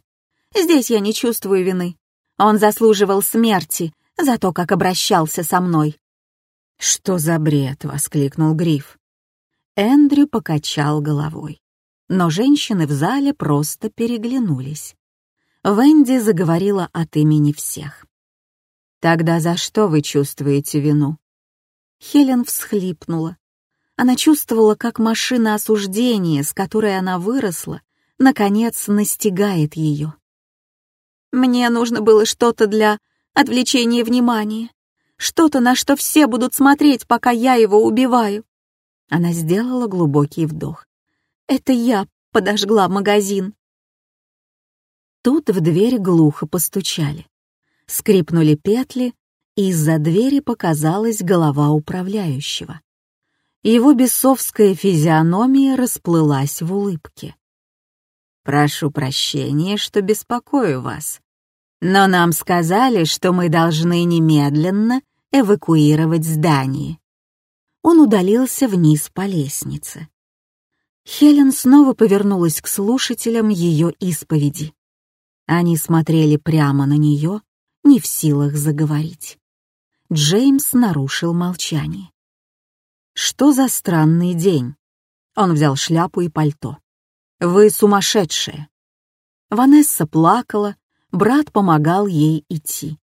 Здесь я не чувствую вины. Он заслуживал смерти за то, как обращался со мной. «Что за бред?» — воскликнул Гриф. Эндрю покачал головой. Но женщины в зале просто переглянулись. Венди заговорила от имени всех. «Тогда за что вы чувствуете вину?» Хелен всхлипнула. Она чувствовала, как машина осуждения, с которой она выросла, наконец настигает ее. Мне нужно было что-то для отвлечения внимания, что-то, на что все будут смотреть, пока я его убиваю. Она сделала глубокий вдох. Это я подожгла магазин. Тут в дверь глухо постучали. Скрипнули петли, и из-за двери показалась голова управляющего. Его бесовская физиономия расплылась в улыбке. Прошу прощения, что беспокою вас. Но нам сказали, что мы должны немедленно эвакуировать здание. Он удалился вниз по лестнице. Хелен снова повернулась к слушателям ее исповеди. Они смотрели прямо на нее, не в силах заговорить. Джеймс нарушил молчание. «Что за странный день?» Он взял шляпу и пальто. Вы сумасшедшая!» Ванесса плакала, брат помогал ей идти.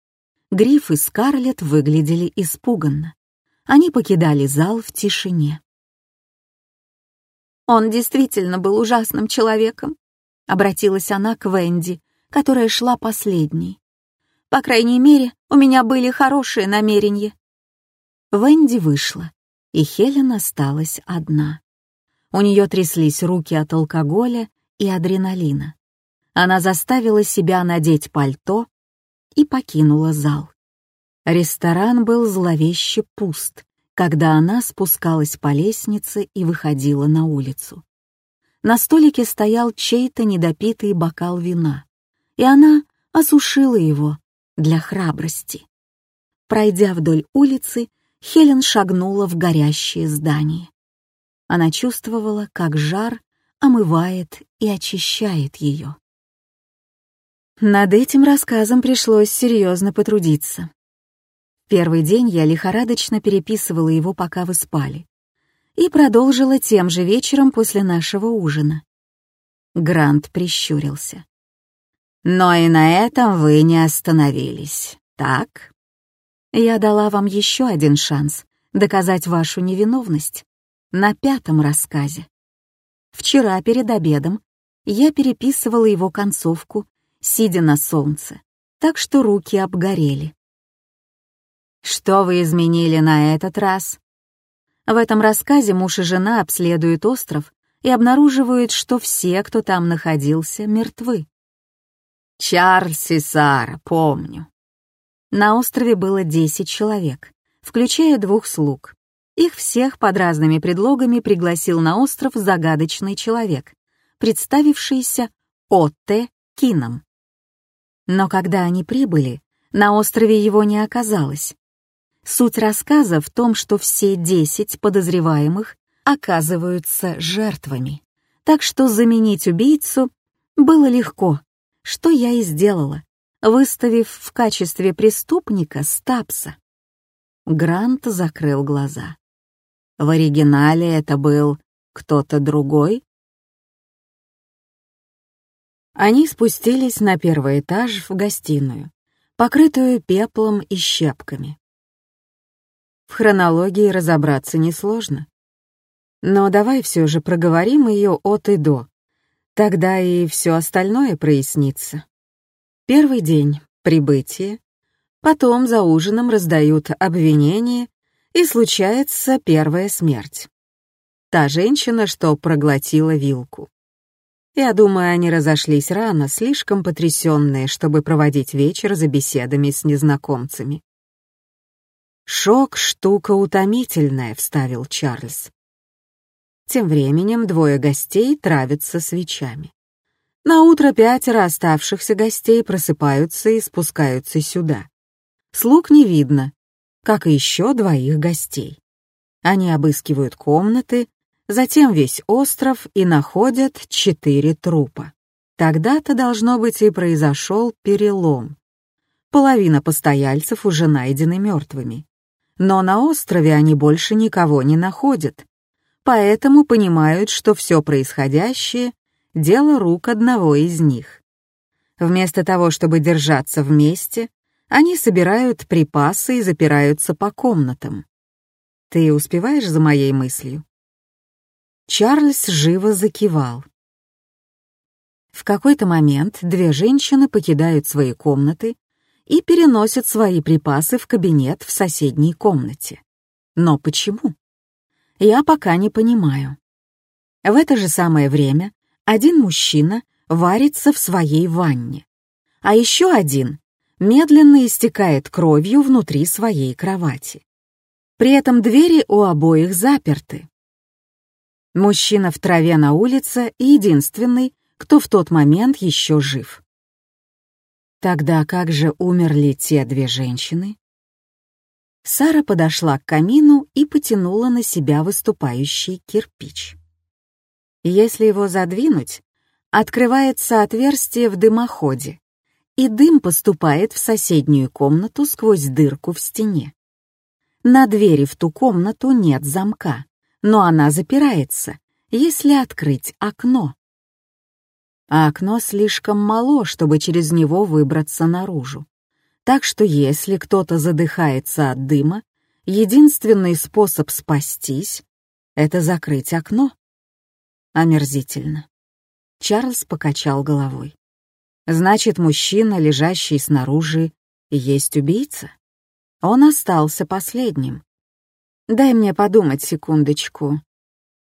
Гриф и Скарлетт выглядели испуганно. Они покидали зал в тишине. «Он действительно был ужасным человеком», — обратилась она к Венди, которая шла последней. «По крайней мере, у меня были хорошие намерения». Венди вышла, и Хелен осталась одна. У нее тряслись руки от алкоголя и адреналина. Она заставила себя надеть пальто и покинула зал. Ресторан был зловеще пуст, когда она спускалась по лестнице и выходила на улицу. На столике стоял чей-то недопитый бокал вина, и она осушила его для храбрости. Пройдя вдоль улицы, Хелен шагнула в горящее здание. Она чувствовала, как жар омывает и очищает ее. Над этим рассказом пришлось серьезно потрудиться. Первый день я лихорадочно переписывала его, пока вы спали, и продолжила тем же вечером после нашего ужина. Грант прищурился. «Но и на этом вы не остановились, так?» Я дала вам еще один шанс доказать вашу невиновность на пятом рассказе. Вчера перед обедом я переписывала его концовку, сидя на солнце, так что руки обгорели. Что вы изменили на этот раз? В этом рассказе муж и жена обследуют остров и обнаруживают, что все, кто там находился, мертвы. Чарльз и Сара, помню. На острове было 10 человек, включая двух слуг. Их всех под разными предлогами пригласил на остров загадочный человек, представившийся Отте Кином. Но когда они прибыли, на острове его не оказалось. Суть рассказа в том, что все десять подозреваемых оказываются жертвами. Так что заменить убийцу было легко, что я и сделала, выставив в качестве преступника Стапса. Грант закрыл глаза. В оригинале это был кто-то другой? Они спустились на первый этаж в гостиную, покрытую пеплом и щепками. В хронологии разобраться несложно. Но давай все же проговорим ее от и до. Тогда и все остальное прояснится. Первый день — прибытие. Потом за ужином раздают обвинения, и случается первая смерть. Та женщина, что проглотила вилку. Я думаю, они разошлись рано, слишком потрясенные, чтобы проводить вечер за беседами с незнакомцами. «Шок — штука утомительная», — вставил Чарльз. Тем временем двое гостей травятся свечами. На утро пятеро оставшихся гостей просыпаются и спускаются сюда. Слуг не видно, как и еще двоих гостей. Они обыскивают комнаты, затем весь остров и находят четыре трупа. Тогда-то, должно быть, и произошел перелом. Половина постояльцев уже найдены мертвыми. Но на острове они больше никого не находят, поэтому понимают, что все происходящее — дело рук одного из них. Вместо того, чтобы держаться вместе, они собирают припасы и запираются по комнатам. Ты успеваешь за моей мыслью? Чарльз живо закивал. В какой-то момент две женщины покидают свои комнаты и переносят свои припасы в кабинет в соседней комнате. Но почему? Я пока не понимаю. В это же самое время один мужчина варится в своей ванне, а еще один медленно истекает кровью внутри своей кровати. При этом двери у обоих заперты. Мужчина в траве на улице единственный, кто в тот момент еще жив. Тогда как же умерли те две женщины? Сара подошла к камину и потянула на себя выступающий кирпич. Если его задвинуть, открывается отверстие в дымоходе, и дым поступает в соседнюю комнату сквозь дырку в стене. На двери в ту комнату нет замка, но она запирается, если открыть окно а окно слишком мало, чтобы через него выбраться наружу. Так что если кто-то задыхается от дыма, единственный способ спастись — это закрыть окно. Омерзительно. Чарльз покачал головой. Значит, мужчина, лежащий снаружи, есть убийца? Он остался последним. Дай мне подумать секундочку.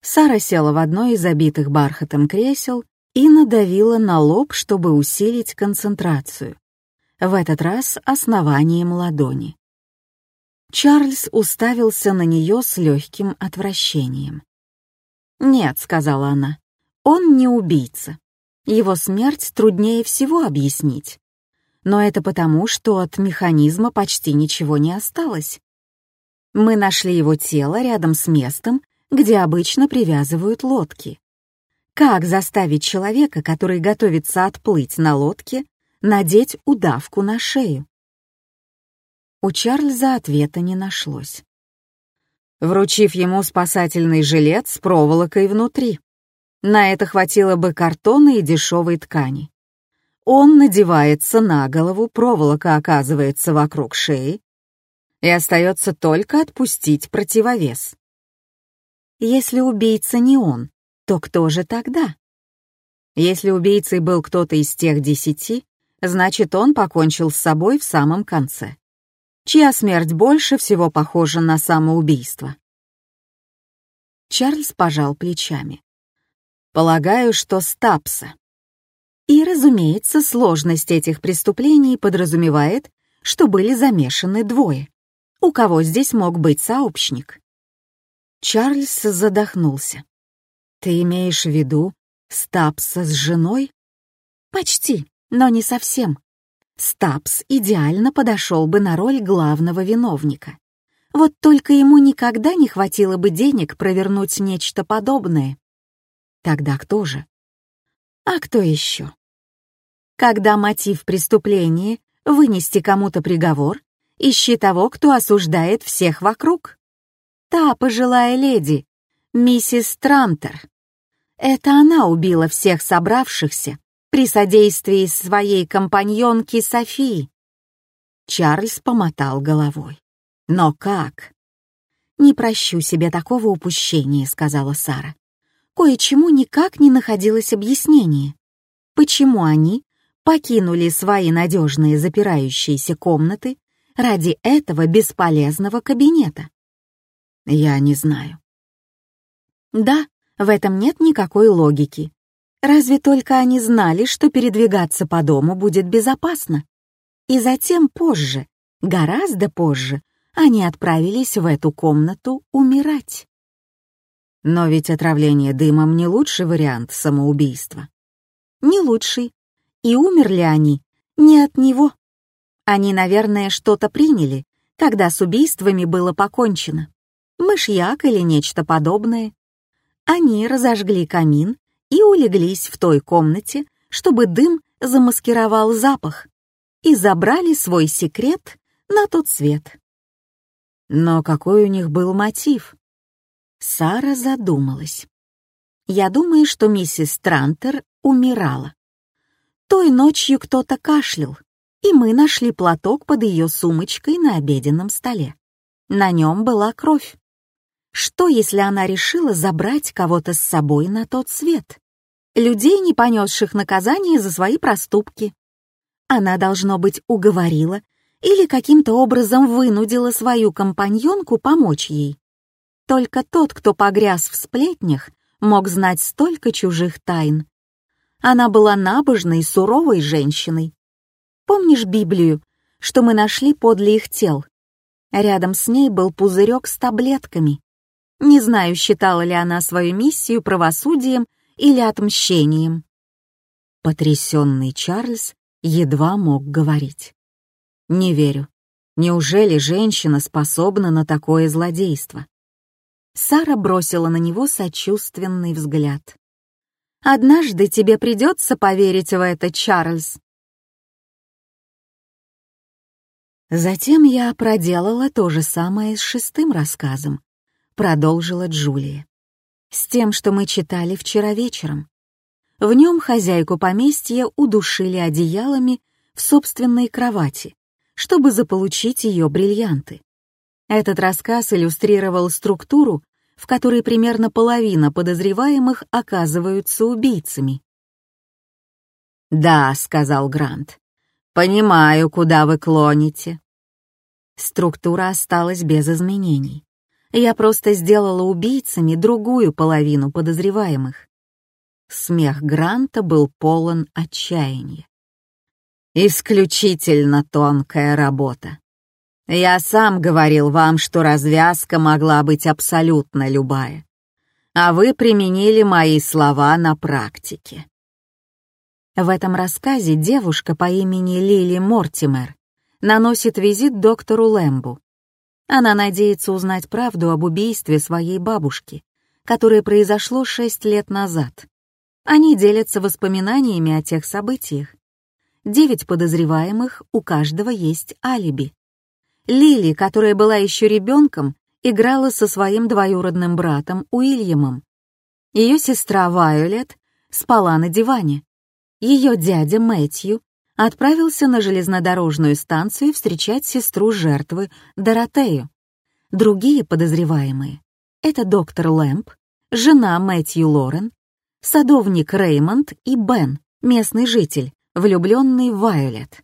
Сара села в одно из забитых бархатом кресел и надавила на лоб, чтобы усилить концентрацию. В этот раз основанием ладони. Чарльз уставился на нее с легким отвращением. «Нет», — сказала она, — «он не убийца. Его смерть труднее всего объяснить. Но это потому, что от механизма почти ничего не осталось. Мы нашли его тело рядом с местом, где обычно привязывают лодки. Как заставить человека, который готовится отплыть на лодке, надеть удавку на шею? У Чарльза ответа не нашлось. Вручив ему спасательный жилет с проволокой внутри. На это хватило бы картона и дешевой ткани. Он надевается на голову, проволока оказывается вокруг шеи. И остается только отпустить противовес. Если убийца не он, то кто же тогда? Если убийцей был кто-то из тех десяти, значит, он покончил с собой в самом конце. Чья смерть больше всего похожа на самоубийство? Чарльз пожал плечами. Полагаю, что Стапса. И, разумеется, сложность этих преступлений подразумевает, что были замешаны двое. У кого здесь мог быть сообщник? Чарльз задохнулся. «Ты имеешь в виду Стапса с женой?» «Почти, но не совсем. Стапс идеально подошел бы на роль главного виновника. Вот только ему никогда не хватило бы денег провернуть нечто подобное. Тогда кто же? А кто еще? Когда мотив преступления — вынести кому-то приговор, ищи того, кто осуждает всех вокруг. Та пожилая леди, миссис Трантер. Это она убила всех собравшихся при содействии своей компаньонки Софии. Чарльз помотал головой. Но как? «Не прощу себе такого упущения», — сказала Сара. Кое-чему никак не находилось объяснения. Почему они покинули свои надежные запирающиеся комнаты ради этого бесполезного кабинета? Я не знаю. Да, в этом нет никакой логики. Разве только они знали, что передвигаться по дому будет безопасно. И затем позже, гораздо позже, они отправились в эту комнату умирать. Но ведь отравление дымом не лучший вариант самоубийства. Не лучший. И умерли они не от него. Они, наверное, что-то приняли, когда с убийствами было покончено мышьяк или нечто подобное. Они разожгли камин и улеглись в той комнате, чтобы дым замаскировал запах, и забрали свой секрет на тот свет. Но какой у них был мотив? Сара задумалась. Я думаю, что миссис Трантер умирала. Той ночью кто-то кашлял, и мы нашли платок под ее сумочкой на обеденном столе. На нем была кровь. Что, если она решила забрать кого-то с собой на тот свет? Людей, не понесших наказание за свои проступки. Она, должно быть, уговорила или каким-то образом вынудила свою компаньонку помочь ей. Только тот, кто погряз в сплетнях, мог знать столько чужих тайн. Она была набожной, суровой женщиной. Помнишь Библию, что мы нашли подле их тел? Рядом с ней был пузырек с таблетками. Не знаю, считала ли она свою миссию правосудием или отмщением. Потрясенный Чарльз едва мог говорить. «Не верю. Неужели женщина способна на такое злодейство?» Сара бросила на него сочувственный взгляд. «Однажды тебе придется поверить в это, Чарльз». Затем я проделала то же самое с шестым рассказом, продолжила Джулия. «С тем, что мы читали вчера вечером. В нем хозяйку поместья удушили одеялами в собственной кровати, чтобы заполучить ее бриллианты. Этот рассказ иллюстрировал структуру, в которой примерно половина подозреваемых оказываются убийцами. «Да», — сказал Грант, — «понимаю, куда вы клоните». Структура осталась без изменений. Я просто сделала убийцами другую половину подозреваемых. Смех Гранта был полон отчаяния. Исключительно тонкая работа. Я сам говорил вам, что развязка могла быть абсолютно любая. А вы применили мои слова на практике. В этом рассказе девушка по имени Лили Мортимер наносит визит доктору Лэмбу, она надеется узнать правду об убийстве своей бабушки, которое произошло шесть лет назад. Они делятся воспоминаниями о тех событиях. Девять подозреваемых, у каждого есть алиби. Лили, которая была еще ребенком, играла со своим двоюродным братом Уильямом. Ее сестра Вайолет спала на диване. Ее дядя Мэтью отправился на железнодорожную станцию встречать сестру жертвы Доротею. Другие подозреваемые — это доктор Лэмп, жена Мэтью Лорен, садовник Реймонд и Бен, местный житель, влюбленный в Вайолет.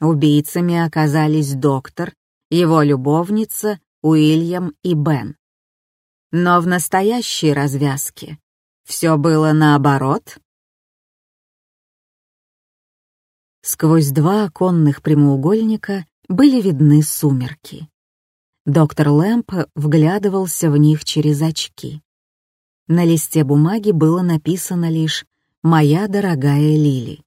Убийцами оказались доктор, его любовница, Уильям и Бен. Но в настоящей развязке все было наоборот. Сквозь два оконных прямоугольника были видны сумерки. Доктор Лэмп вглядывался в них через очки. На листе бумаги было написано лишь «Моя дорогая Лили».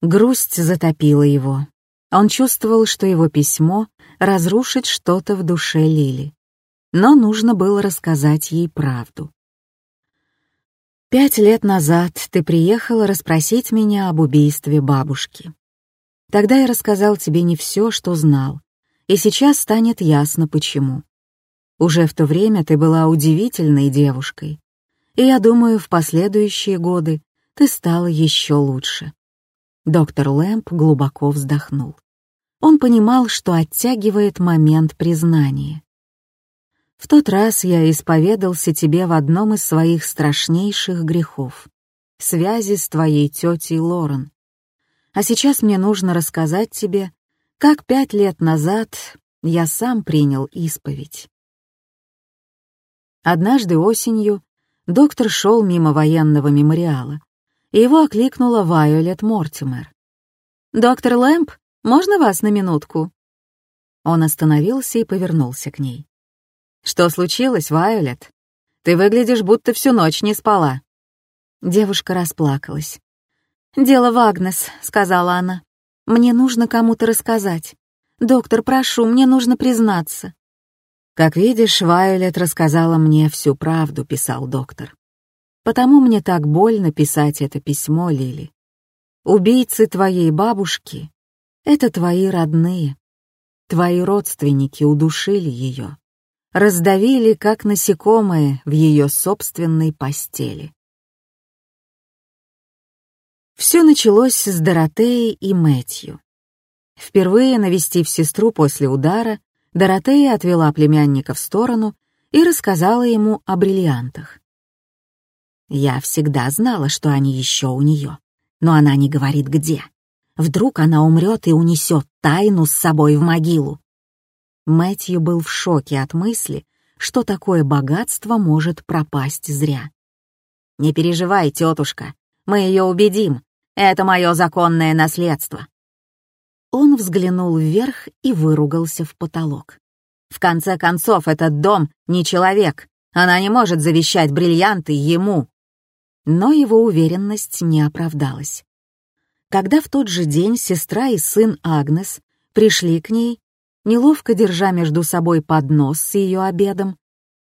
Грусть затопила его. Он чувствовал, что его письмо разрушит что-то в душе Лили. Но нужно было рассказать ей правду. «Пять лет назад ты приехала расспросить меня об убийстве бабушки. Тогда я рассказал тебе не все, что знал, и сейчас станет ясно, почему. Уже в то время ты была удивительной девушкой, и я думаю, в последующие годы ты стала еще лучше». Доктор Лэмп глубоко вздохнул. Он понимал, что оттягивает момент признания. В тот раз я исповедался тебе в одном из своих страшнейших грехов — связи с твоей тетей Лорен. А сейчас мне нужно рассказать тебе, как пять лет назад я сам принял исповедь. Однажды осенью доктор шел мимо военного мемориала, и его окликнула Вайолет Мортимер. «Доктор Лэмп, можно вас на минутку?» Он остановился и повернулся к ней. «Что случилось, Вайолет? Ты выглядишь, будто всю ночь не спала». Девушка расплакалась. «Дело в Агнес», — сказала она. «Мне нужно кому-то рассказать. Доктор, прошу, мне нужно признаться». «Как видишь, Вайолет рассказала мне всю правду», — писал доктор. «Потому мне так больно писать это письмо, Лили. Убийцы твоей бабушки — это твои родные. Твои родственники удушили ее раздавили, как насекомые, в ее собственной постели. Все началось с Доротеи и Мэтью. Впервые навестив сестру после удара, Доротея отвела племянника в сторону и рассказала ему о бриллиантах. Я всегда знала, что они еще у нее, но она не говорит где. Вдруг она умрет и унесет тайну с собой в могилу. Мэтью был в шоке от мысли, что такое богатство может пропасть зря. «Не переживай, тетушка, мы ее убедим. Это мое законное наследство». Он взглянул вверх и выругался в потолок. В конце концов, этот дом не человек. Она не может завещать бриллианты ему. Но его уверенность не оправдалась. Когда в тот же день сестра и сын Агнес пришли к ней неловко держа между собой поднос с ее обедом,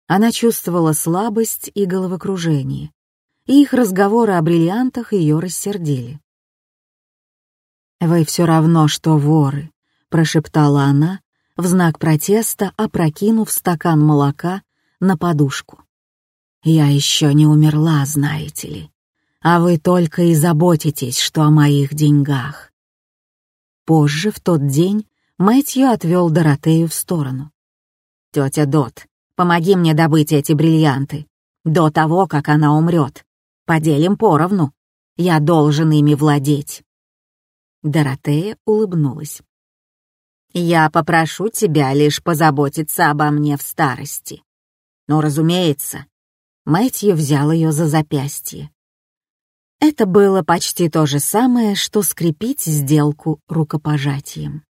она чувствовала слабость и головокружение, и их разговоры о бриллиантах ее рассердили. «Вы все равно, что воры», — прошептала она в знак протеста, опрокинув стакан молока на подушку. «Я еще не умерла, знаете ли, а вы только и заботитесь, что о моих деньгах». Позже, в тот день, Мэтью отвел Доротею в сторону. «Тетя Дот, помоги мне добыть эти бриллианты. До того, как она умрет. Поделим поровну. Я должен ими владеть». Доротея улыбнулась. «Я попрошу тебя лишь позаботиться обо мне в старости. Ну, разумеется». Мэтью взял ее за запястье. Это было почти то же самое, что скрепить сделку рукопожатием.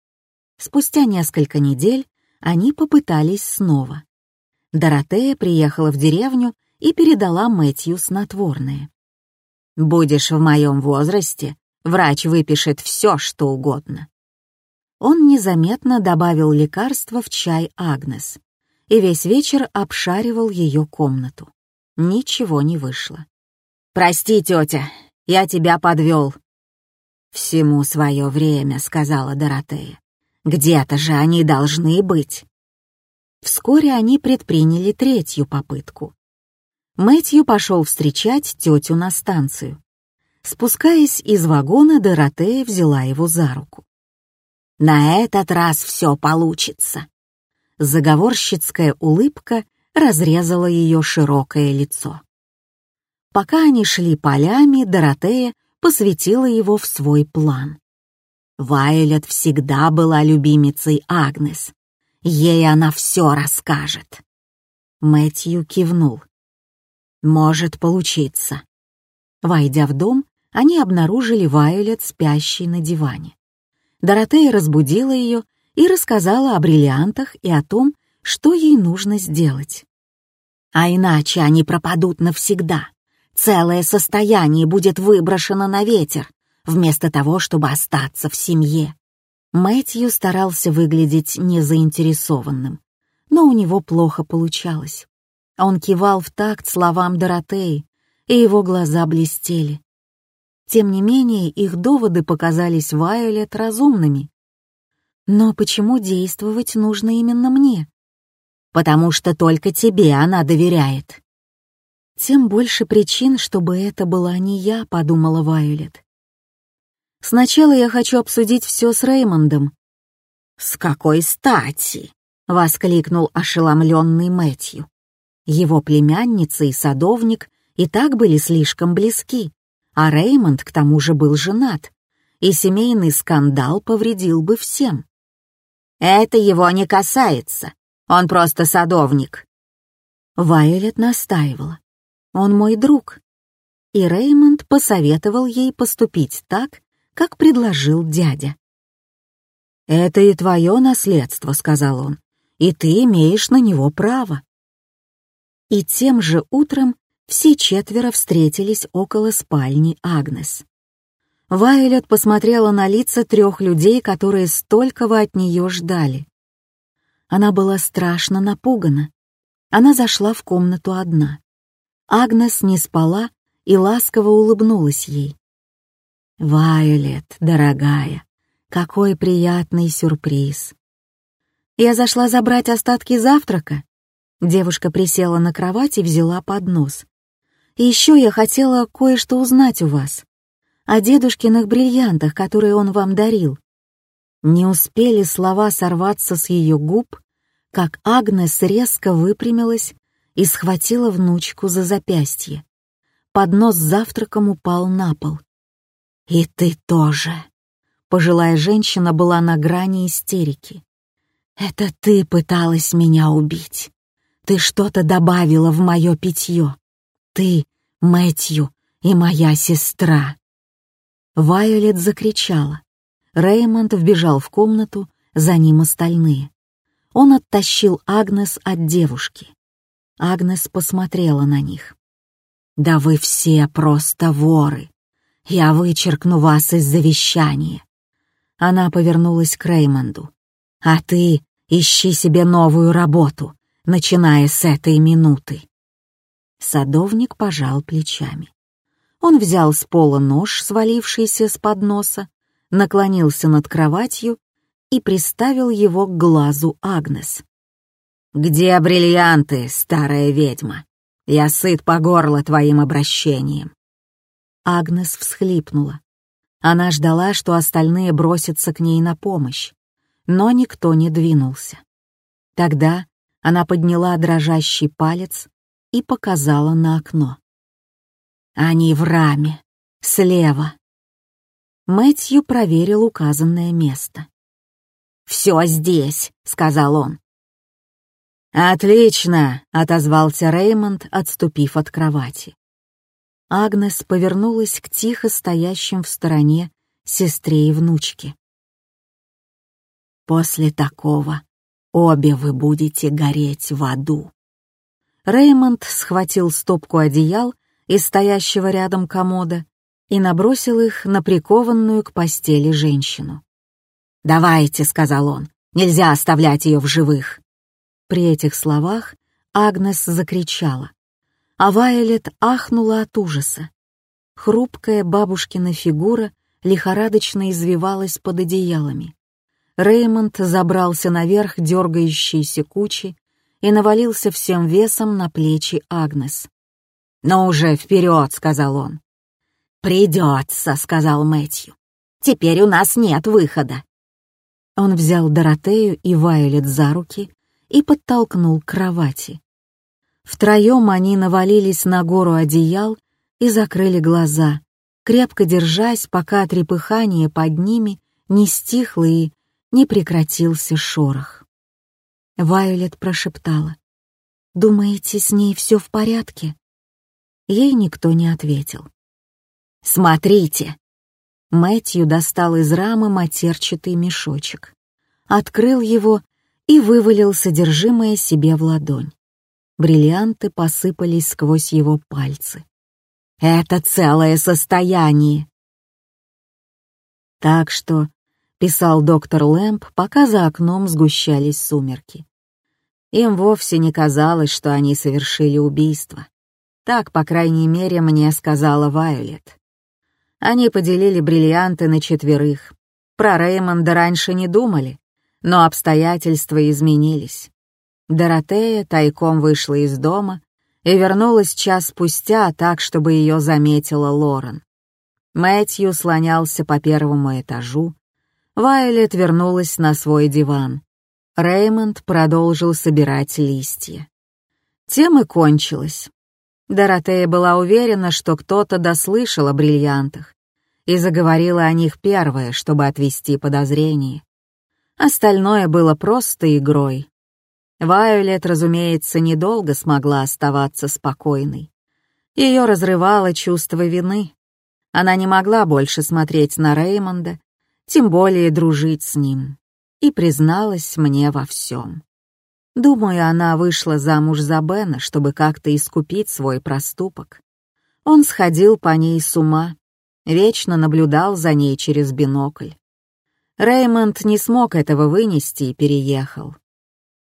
Спустя несколько недель они попытались снова. Доротея приехала в деревню и передала Мэтью снотворное. «Будешь в моем возрасте, врач выпишет все, что угодно». Он незаметно добавил лекарство в чай Агнес и весь вечер обшаривал ее комнату. Ничего не вышло. «Прости, тетя, я тебя подвел». «Всему свое время», — сказала Доротея. Где-то же они должны быть. Вскоре они предприняли третью попытку. Мэтью пошел встречать тетю на станцию. Спускаясь из вагона, Доротея взяла его за руку. «На этот раз все получится!» Заговорщицкая улыбка разрезала ее широкое лицо. Пока они шли полями, Доротея посвятила его в свой план. Вайолет всегда была любимицей Агнес. Ей она все расскажет. Мэтью кивнул. «Может получиться». Войдя в дом, они обнаружили Вайолет спящей на диване. Доротея разбудила ее и рассказала о бриллиантах и о том, что ей нужно сделать. А иначе они пропадут навсегда. Целое состояние будет выброшено на ветер, вместо того, чтобы остаться в семье. Мэтью старался выглядеть незаинтересованным, но у него плохо получалось. Он кивал в такт словам Доротеи, и его глаза блестели. Тем не менее, их доводы показались Вайолет разумными. Но почему действовать нужно именно мне? Потому что только тебе она доверяет. Тем больше причин, чтобы это была не я, подумала Вайолет. Сначала я хочу обсудить все с Реймондом. «С какой стати?» — воскликнул ошеломленный Мэтью. Его племянница и садовник и так были слишком близки, а Реймонд к тому же был женат, и семейный скандал повредил бы всем. «Это его не касается, он просто садовник». Вайолет настаивала. «Он мой друг». И Реймонд посоветовал ей поступить так, как предложил дядя. «Это и твое наследство», — сказал он, — «и ты имеешь на него право». И тем же утром все четверо встретились около спальни Агнес. Вайолет посмотрела на лица трех людей, которые столького от нее ждали. Она была страшно напугана. Она зашла в комнату одна. Агнес не спала и ласково улыбнулась ей. «Вайолет, дорогая, какой приятный сюрприз!» Я зашла забрать остатки завтрака. Девушка присела на кровать и взяла поднос. Еще я хотела кое-что узнать у вас. О дедушкиных бриллиантах, которые он вам дарил. Не успели слова сорваться с ее губ, как Агнес резко выпрямилась и схватила внучку за запястье. Поднос с завтраком упал на пол. «И ты тоже!» Пожилая женщина была на грани истерики. «Это ты пыталась меня убить. Ты что-то добавила в мое питье. Ты, Мэтью и моя сестра». Вайолет закричала. Реймонд вбежал в комнату, за ним остальные. Он оттащил Агнес от девушки. Агнес посмотрела на них. «Да вы все просто воры. Я вычеркну вас из завещания». Она повернулась к Реймонду. «А ты ищи себе новую работу, начиная с этой минуты». Садовник пожал плечами. Он взял с пола нож, свалившийся с подноса, наклонился над кроватью и приставил его к глазу Агнес. «Где бриллианты, старая ведьма? Я сыт по горло твоим обращением». Агнес всхлипнула. Она ждала, что остальные бросятся к ней на помощь, но никто не двинулся. Тогда она подняла дрожащий палец и показала на окно. «Они в раме, слева». Мэтью проверил указанное место. «Все здесь», — сказал он. «Отлично», — отозвался Реймонд, отступив от кровати. Агнес повернулась к тихо стоящим в стороне сестре и внучке. «После такого обе вы будете гореть в аду». Реймонд схватил стопку одеял из стоящего рядом комода и набросил их на прикованную к постели женщину. «Давайте», — сказал он, — «нельзя оставлять ее в живых». При этих словах Агнес закричала а Вайолет ахнула от ужаса. Хрупкая бабушкина фигура лихорадочно извивалась под одеялами. Реймонд забрался наверх дергающейся кучи и навалился всем весом на плечи Агнес. «Но уже вперед!» — сказал он. «Придется», — сказал Мэтью. «Теперь у нас нет выхода». Он взял Доротею и Вайолет за руки и подтолкнул к кровати. Втроем они навалились на гору одеял и закрыли глаза, крепко держась, пока трепыхание под ними не стихло и не прекратился шорох. Вайолет прошептала. «Думаете, с ней все в порядке?» Ей никто не ответил. «Смотрите!» Мэтью достал из рамы матерчатый мешочек, открыл его и вывалил содержимое себе в ладонь. Бриллианты посыпались сквозь его пальцы. «Это целое состояние!» Так что, писал доктор Лэмп, пока за окном сгущались сумерки. Им вовсе не казалось, что они совершили убийство. Так, по крайней мере, мне сказала Вайолет. Они поделили бриллианты на четверых. Про Реймонда раньше не думали, но обстоятельства изменились. Доротея тайком вышла из дома и вернулась час спустя так, чтобы ее заметила Лорен. Мэтью слонялся по первому этажу, Вайолет вернулась на свой диван. Реймонд продолжил собирать листья. Тем и кончилось. Доротея была уверена, что кто-то дослышал о бриллиантах и заговорила о них первое, чтобы отвести подозрение. Остальное было просто игрой. Вайолет, разумеется, недолго смогла оставаться спокойной. Ее разрывало чувство вины. Она не могла больше смотреть на Реймонда, тем более дружить с ним, и призналась мне во всем. Думаю, она вышла замуж за Бена, чтобы как-то искупить свой проступок. Он сходил по ней с ума, вечно наблюдал за ней через бинокль. Реймонд не смог этого вынести и переехал.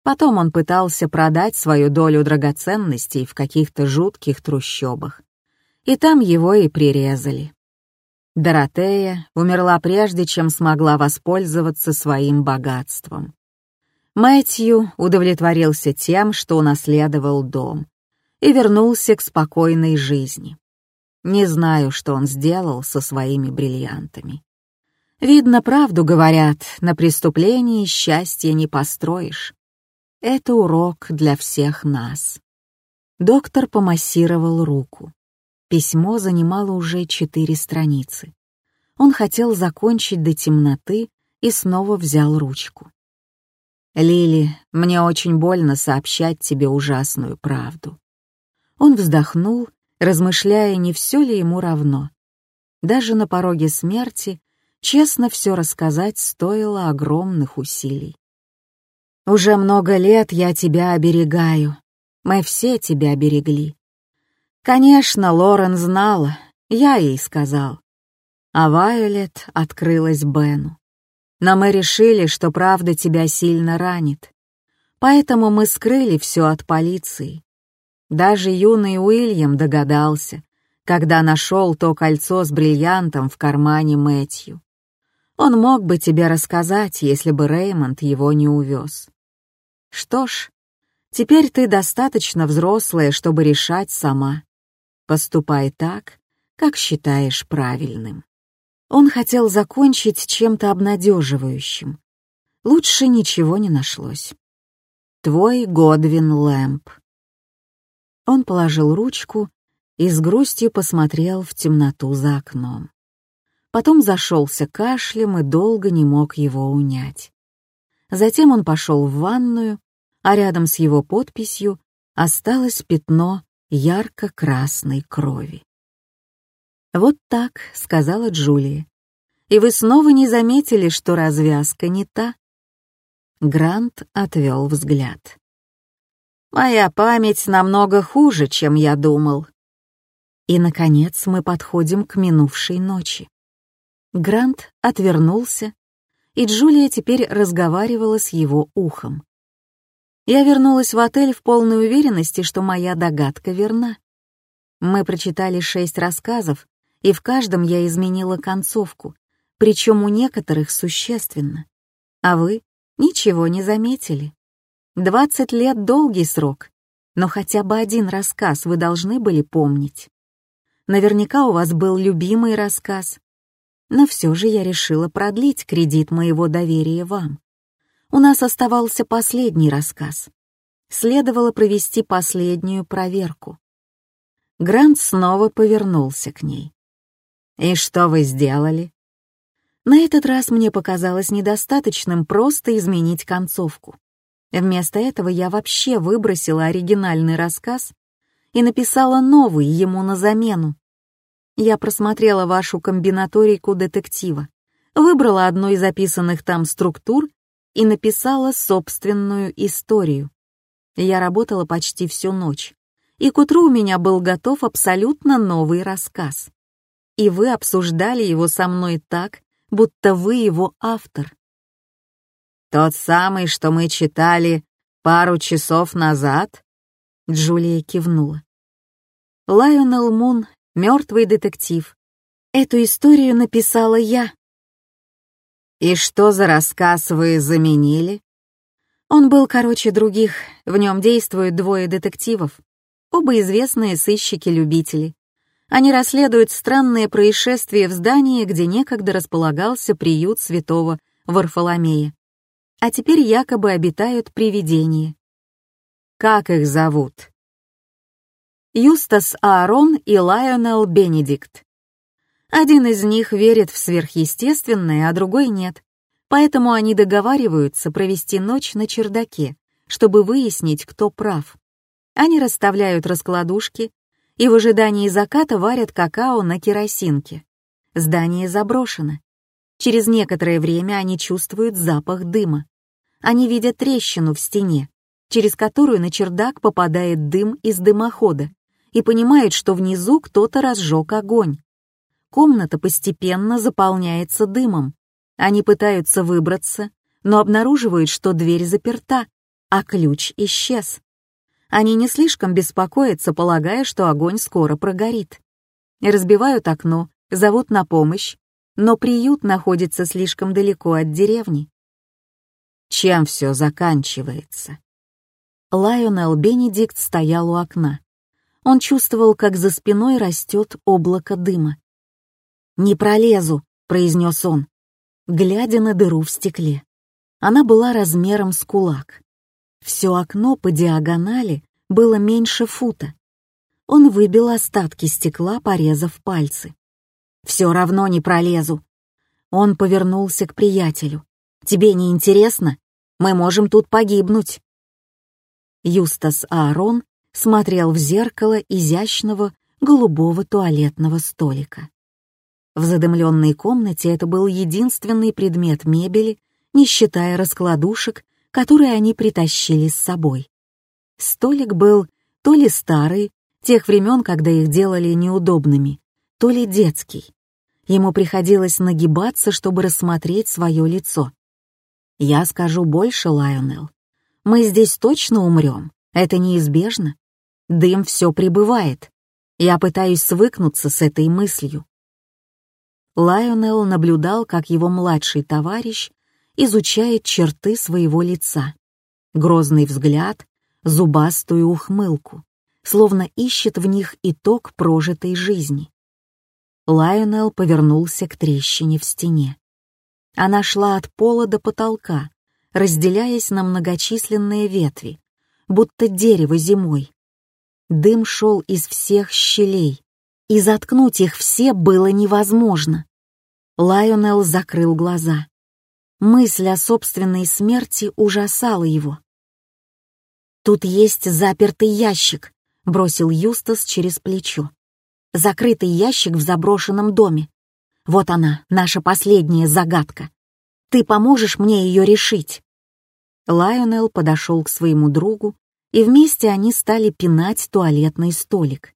Потом он пытался продать свою долю драгоценностей в каких-то жутких трущобах. И там его и прирезали. Доротея умерла прежде, чем смогла воспользоваться своим богатством. Мэтью удовлетворился тем, что унаследовал дом, и вернулся к спокойной жизни. Не знаю, что он сделал со своими бриллиантами. Видно, правду говорят, на преступлении счастья не построишь. Это урок для всех нас. Доктор помассировал руку. Письмо занимало уже четыре страницы. Он хотел закончить до темноты и снова взял ручку. «Лили, мне очень больно сообщать тебе ужасную правду». Он вздохнул, размышляя, не все ли ему равно. Даже на пороге смерти честно все рассказать стоило огромных усилий. «Уже много лет я тебя оберегаю. Мы все тебя берегли. Конечно, Лорен знала, я ей сказал. А Вайолет открылась Бену. Но мы решили, что правда тебя сильно ранит. Поэтому мы скрыли все от полиции. Даже юный Уильям догадался, когда нашел то кольцо с бриллиантом в кармане Мэтью. Он мог бы тебе рассказать, если бы Реймонд его не увез. Что ж, теперь ты достаточно взрослая, чтобы решать сама. Поступай так, как считаешь правильным. Он хотел закончить чем-то обнадеживающим. Лучше ничего не нашлось. Твой Годвин Лэмп. Он положил ручку и с грустью посмотрел в темноту за окном. Потом зашелся кашлем и долго не мог его унять. Затем он пошел в ванную, а рядом с его подписью осталось пятно ярко-красной крови. «Вот так», — сказала Джулия. «И вы снова не заметили, что развязка не та?» Грант отвел взгляд. «Моя память намного хуже, чем я думал». И, наконец, мы подходим к минувшей ночи. Грант отвернулся, и Джулия теперь разговаривала с его ухом. Я вернулась в отель в полной уверенности, что моя догадка верна. Мы прочитали шесть рассказов, и в каждом я изменила концовку, причем у некоторых существенно. А вы ничего не заметили. Двадцать лет — долгий срок, но хотя бы один рассказ вы должны были помнить. Наверняка у вас был любимый рассказ. Но все же я решила продлить кредит моего доверия вам. У нас оставался последний рассказ. Следовало провести последнюю проверку. Грант снова повернулся к ней. «И что вы сделали?» На этот раз мне показалось недостаточным просто изменить концовку. Вместо этого я вообще выбросила оригинальный рассказ и написала новый ему на замену. Я просмотрела вашу комбинаторику детектива, выбрала одну из записанных там структур и написала собственную историю. Я работала почти всю ночь, и к утру у меня был готов абсолютно новый рассказ. И вы обсуждали его со мной так, будто вы его автор. «Тот самый, что мы читали пару часов назад?» Джулия кивнула. Лайонел Мун — мертвый детектив. Эту историю написала я. «И что за рассказ вы заменили?» Он был короче других, в нем действуют двое детективов, оба известные сыщики-любители. Они расследуют странные происшествия в здании, где некогда располагался приют святого Варфоломея а теперь якобы обитают привидения. Как их зовут? Юстас Аарон и Лайонел Бенедикт. Один из них верит в сверхъестественное, а другой нет. Поэтому они договариваются провести ночь на чердаке, чтобы выяснить, кто прав. Они расставляют раскладушки и в ожидании заката варят какао на керосинке. Здание заброшено. Через некоторое время они чувствуют запах дыма. Они видят трещину в стене, через которую на чердак попадает дым из дымохода, и понимают, что внизу кто-то разжег огонь. Комната постепенно заполняется дымом. Они пытаются выбраться, но обнаруживают, что дверь заперта, а ключ исчез. Они не слишком беспокоятся, полагая, что огонь скоро прогорит. Разбивают окно, зовут на помощь, но приют находится слишком далеко от деревни. Чем все заканчивается? Лайонел Бенедикт стоял у окна. Он чувствовал, как за спиной растет облако дыма. «Не пролезу», — произнес он, глядя на дыру в стекле. Она была размером с кулак. Все окно по диагонали было меньше фута. Он выбил остатки стекла, порезав пальцы. Все равно не пролезу. Он повернулся к приятелю. Тебе не интересно? Мы можем тут погибнуть. Юстас Аарон смотрел в зеркало изящного голубого туалетного столика. В задымленной комнате это был единственный предмет мебели, не считая раскладушек, которые они притащили с собой. Столик был то ли старый, тех времен, когда их делали неудобными, то ли детский. Ему приходилось нагибаться, чтобы рассмотреть свое лицо. «Я скажу больше, Лайонел. Мы здесь точно умрем. Это неизбежно. Дым все прибывает. Я пытаюсь свыкнуться с этой мыслью». Лайонел наблюдал, как его младший товарищ изучает черты своего лица. Грозный взгляд, зубастую ухмылку, словно ищет в них итог прожитой жизни. Лайонел повернулся к трещине в стене. Она шла от пола до потолка, разделяясь на многочисленные ветви, будто дерево зимой. Дым шел из всех щелей, и заткнуть их все было невозможно. Лайонел закрыл глаза. Мысль о собственной смерти ужасала его. «Тут есть запертый ящик», — бросил Юстас через плечо закрытый ящик в заброшенном доме. Вот она, наша последняя загадка. Ты поможешь мне ее решить?» Лайонел подошел к своему другу, и вместе они стали пинать туалетный столик.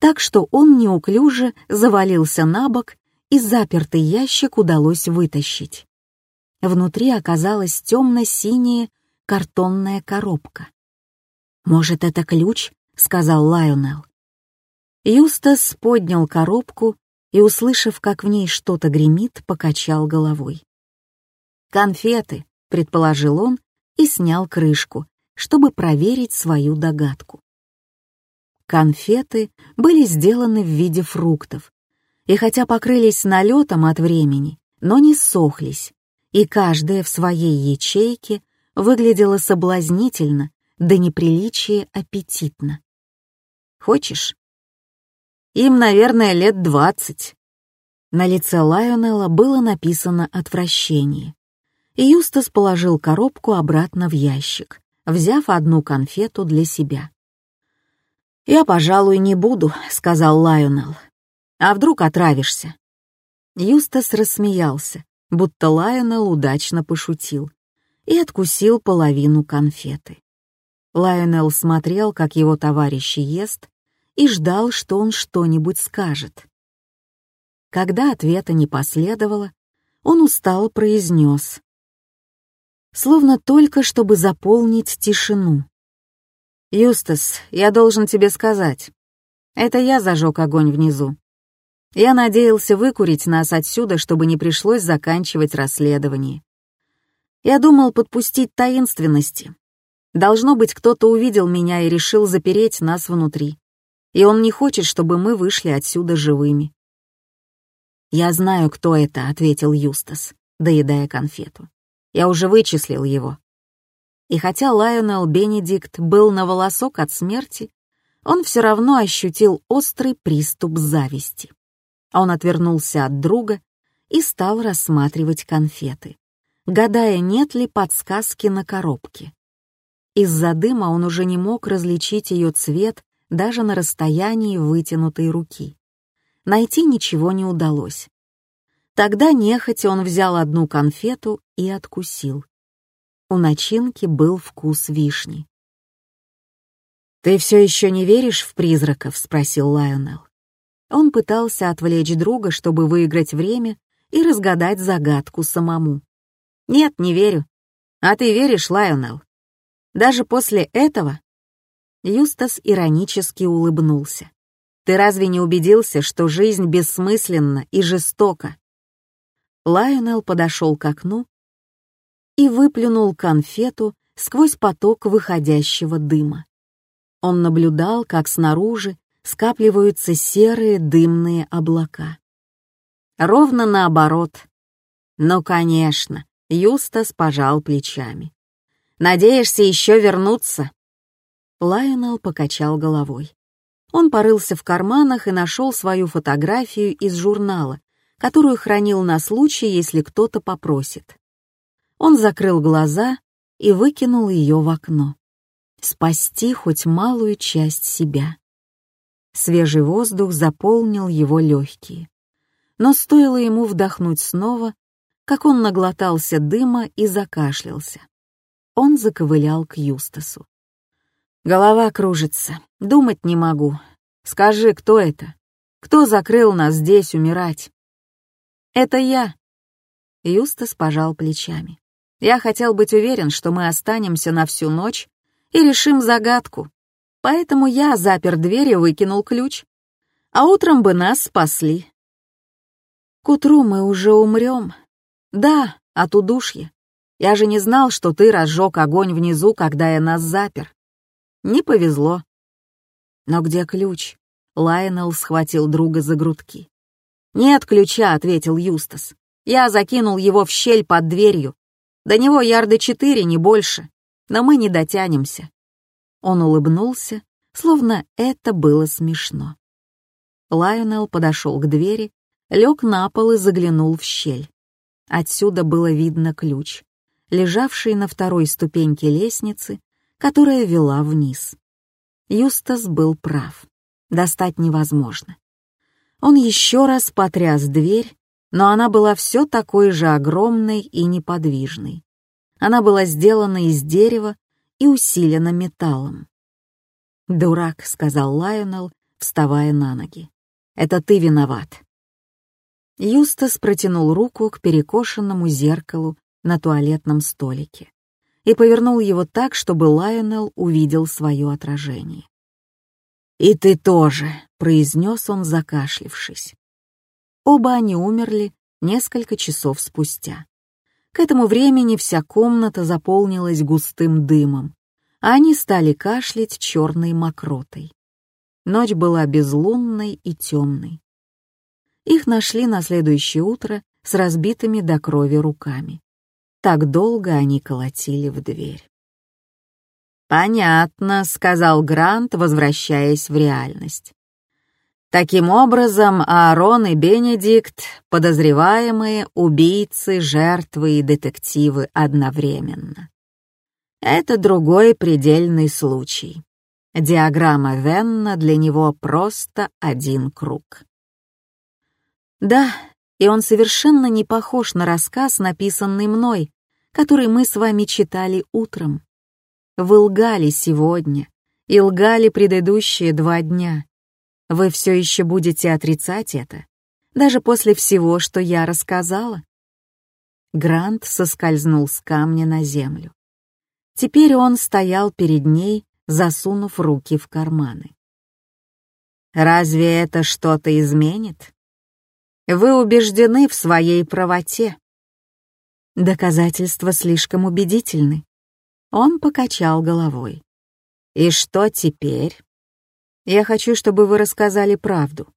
Так что он неуклюже завалился на бок, и запертый ящик удалось вытащить. Внутри оказалась темно-синяя картонная коробка. «Может, это ключ?» — сказал Лайонел. Юстас поднял коробку и, услышав, как в ней что-то гремит, покачал головой. «Конфеты», — предположил он и снял крышку, чтобы проверить свою догадку. Конфеты были сделаны в виде фруктов, и хотя покрылись налетом от времени, но не сохлись, и каждая в своей ячейке выглядела соблазнительно, до неприличия аппетитно. «Хочешь?» «Им, наверное, лет двадцать». На лице Лайонелла было написано отвращение, Юстас положил коробку обратно в ящик, взяв одну конфету для себя. «Я, пожалуй, не буду», — сказал Лайонелл. «А вдруг отравишься?» Юстас рассмеялся, будто Лайонелл удачно пошутил, и откусил половину конфеты. Лайонелл смотрел, как его товарищ ест, и ждал, что он что-нибудь скажет. Когда ответа не последовало, он устало произнес, словно только чтобы заполнить тишину. «Юстас, я должен тебе сказать. Это я зажег огонь внизу. Я надеялся выкурить нас отсюда, чтобы не пришлось заканчивать расследование. Я думал подпустить таинственности. Должно быть, кто-то увидел меня и решил запереть нас внутри. И он не хочет, чтобы мы вышли отсюда живыми. «Я знаю, кто это», — ответил Юстас, доедая конфету. «Я уже вычислил его. И хотя Лайонел Бенедикт был на волосок от смерти, он все равно ощутил острый приступ зависти. Он отвернулся от друга и стал рассматривать конфеты, гадая, нет ли подсказки на коробке. Из-за дыма он уже не мог различить ее цвет даже на расстоянии вытянутой руки. Найти ничего не удалось. Тогда нехотя он взял одну конфету и откусил. У начинки был вкус вишни. «Ты все еще не веришь в призраков?» — спросил Лайонел. Он пытался отвлечь друга, чтобы выиграть время и разгадать загадку самому. «Нет, не верю. А ты веришь, Лайонел? Даже после этого?» Юстас иронически улыбнулся. «Ты разве не убедился, что жизнь бессмысленна и жестока?» Лайонел подошел к окну и выплюнул конфету сквозь поток выходящего дыма. Он наблюдал, как снаружи скапливаются серые дымные облака. Ровно наоборот. Ну, конечно, Юстас пожал плечами. «Надеешься еще вернуться?» Лайонел покачал головой. Он порылся в карманах и нашел свою фотографию из журнала, которую хранил на случай, если кто-то попросит. Он закрыл глаза и выкинул ее в окно. Спасти хоть малую часть себя. Свежий воздух заполнил его легкие. Но стоило ему вдохнуть снова, как он наглотался дыма и закашлялся. Он заковылял к Юстасу. «Голова кружится, думать не могу. Скажи, кто это? Кто закрыл нас здесь умирать?» «Это я!» Юстас пожал плечами. Я хотел быть уверен, что мы останемся на всю ночь и решим загадку. Поэтому я запер дверь и выкинул ключ. А утром бы нас спасли. К утру мы уже умрем. Да, от удушья. Я же не знал, что ты разжег огонь внизу, когда я нас запер. Не повезло. Но где ключ? Лайонел схватил друга за грудки. «Нет ключа», — ответил Юстас. «Я закинул его в щель под дверью, до него ярды четыре, не больше, но мы не дотянемся. Он улыбнулся, словно это было смешно. Лайонел подошел к двери, лег на пол и заглянул в щель. Отсюда было видно ключ, лежавший на второй ступеньке лестницы, которая вела вниз. Юстас был прав. Достать невозможно. Он еще раз потряс дверь, но она была все такой же огромной и неподвижной. Она была сделана из дерева и усилена металлом. «Дурак», — сказал Лайонел, вставая на ноги. «Это ты виноват». Юстас протянул руку к перекошенному зеркалу на туалетном столике и повернул его так, чтобы Лайонел увидел свое отражение. «И ты тоже», — произнес он, закашлившись. Оба они умерли несколько часов спустя. К этому времени вся комната заполнилась густым дымом, а они стали кашлять черной мокротой. Ночь была безлунной и темной. Их нашли на следующее утро с разбитыми до крови руками. Так долго они колотили в дверь. «Понятно», — сказал Грант, возвращаясь в реальность. Таким образом, Аарон и Бенедикт — подозреваемые, убийцы, жертвы и детективы одновременно. Это другой предельный случай. Диаграмма Венна для него просто один круг. Да, и он совершенно не похож на рассказ, написанный мной, который мы с вами читали утром. Вы лгали сегодня и лгали предыдущие два дня. Вы все еще будете отрицать это, даже после всего, что я рассказала. Грант соскользнул с камня на землю. Теперь он стоял перед ней, засунув руки в карманы. «Разве это что-то изменит? Вы убеждены в своей правоте». Доказательства слишком убедительны. Он покачал головой. «И что теперь?» «Я хочу, чтобы вы рассказали правду.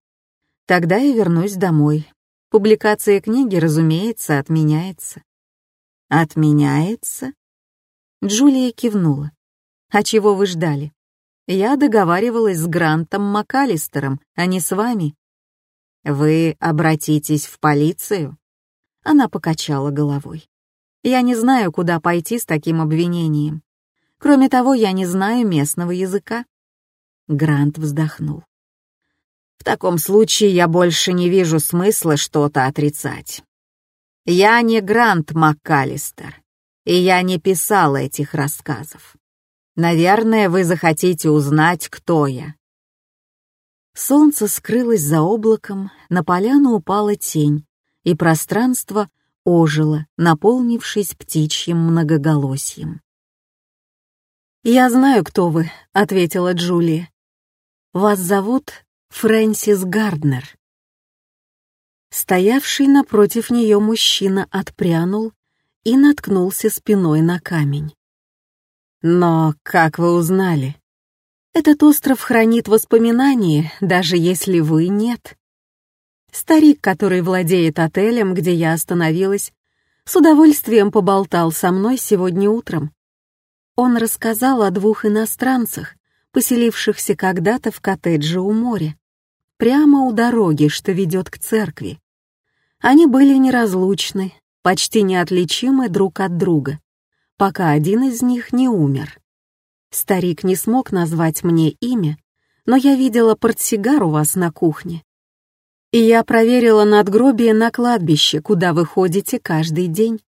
Тогда я вернусь домой. Публикация книги, разумеется, отменяется». «Отменяется?» Джулия кивнула. «А чего вы ждали? Я договаривалась с Грантом МакАлистером, а не с вами». «Вы обратитесь в полицию?» Она покачала головой. «Я не знаю, куда пойти с таким обвинением. Кроме того, я не знаю местного языка». Грант вздохнул. «В таком случае я больше не вижу смысла что-то отрицать. Я не Грант МакАлистер и я не писал этих рассказов. Наверное, вы захотите узнать, кто я. Солнце скрылось за облаком, на поляну упала тень, и пространство ожило, наполнившись птичьим многоголосием. «Я знаю, кто вы», — ответила Джулия. «Вас зовут Фрэнсис Гарднер». Стоявший напротив нее мужчина отпрянул и наткнулся спиной на камень. «Но как вы узнали?» «Этот остров хранит воспоминания, даже если вы нет». Старик, который владеет отелем, где я остановилась, с удовольствием поболтал со мной сегодня утром. Он рассказал о двух иностранцах, поселившихся когда-то в коттедже у моря, прямо у дороги, что ведет к церкви. Они были неразлучны, почти неотличимы друг от друга, пока один из них не умер. Старик не смог назвать мне имя, но я видела портсигар у вас на кухне. И я проверила надгробие на кладбище, куда вы ходите каждый день.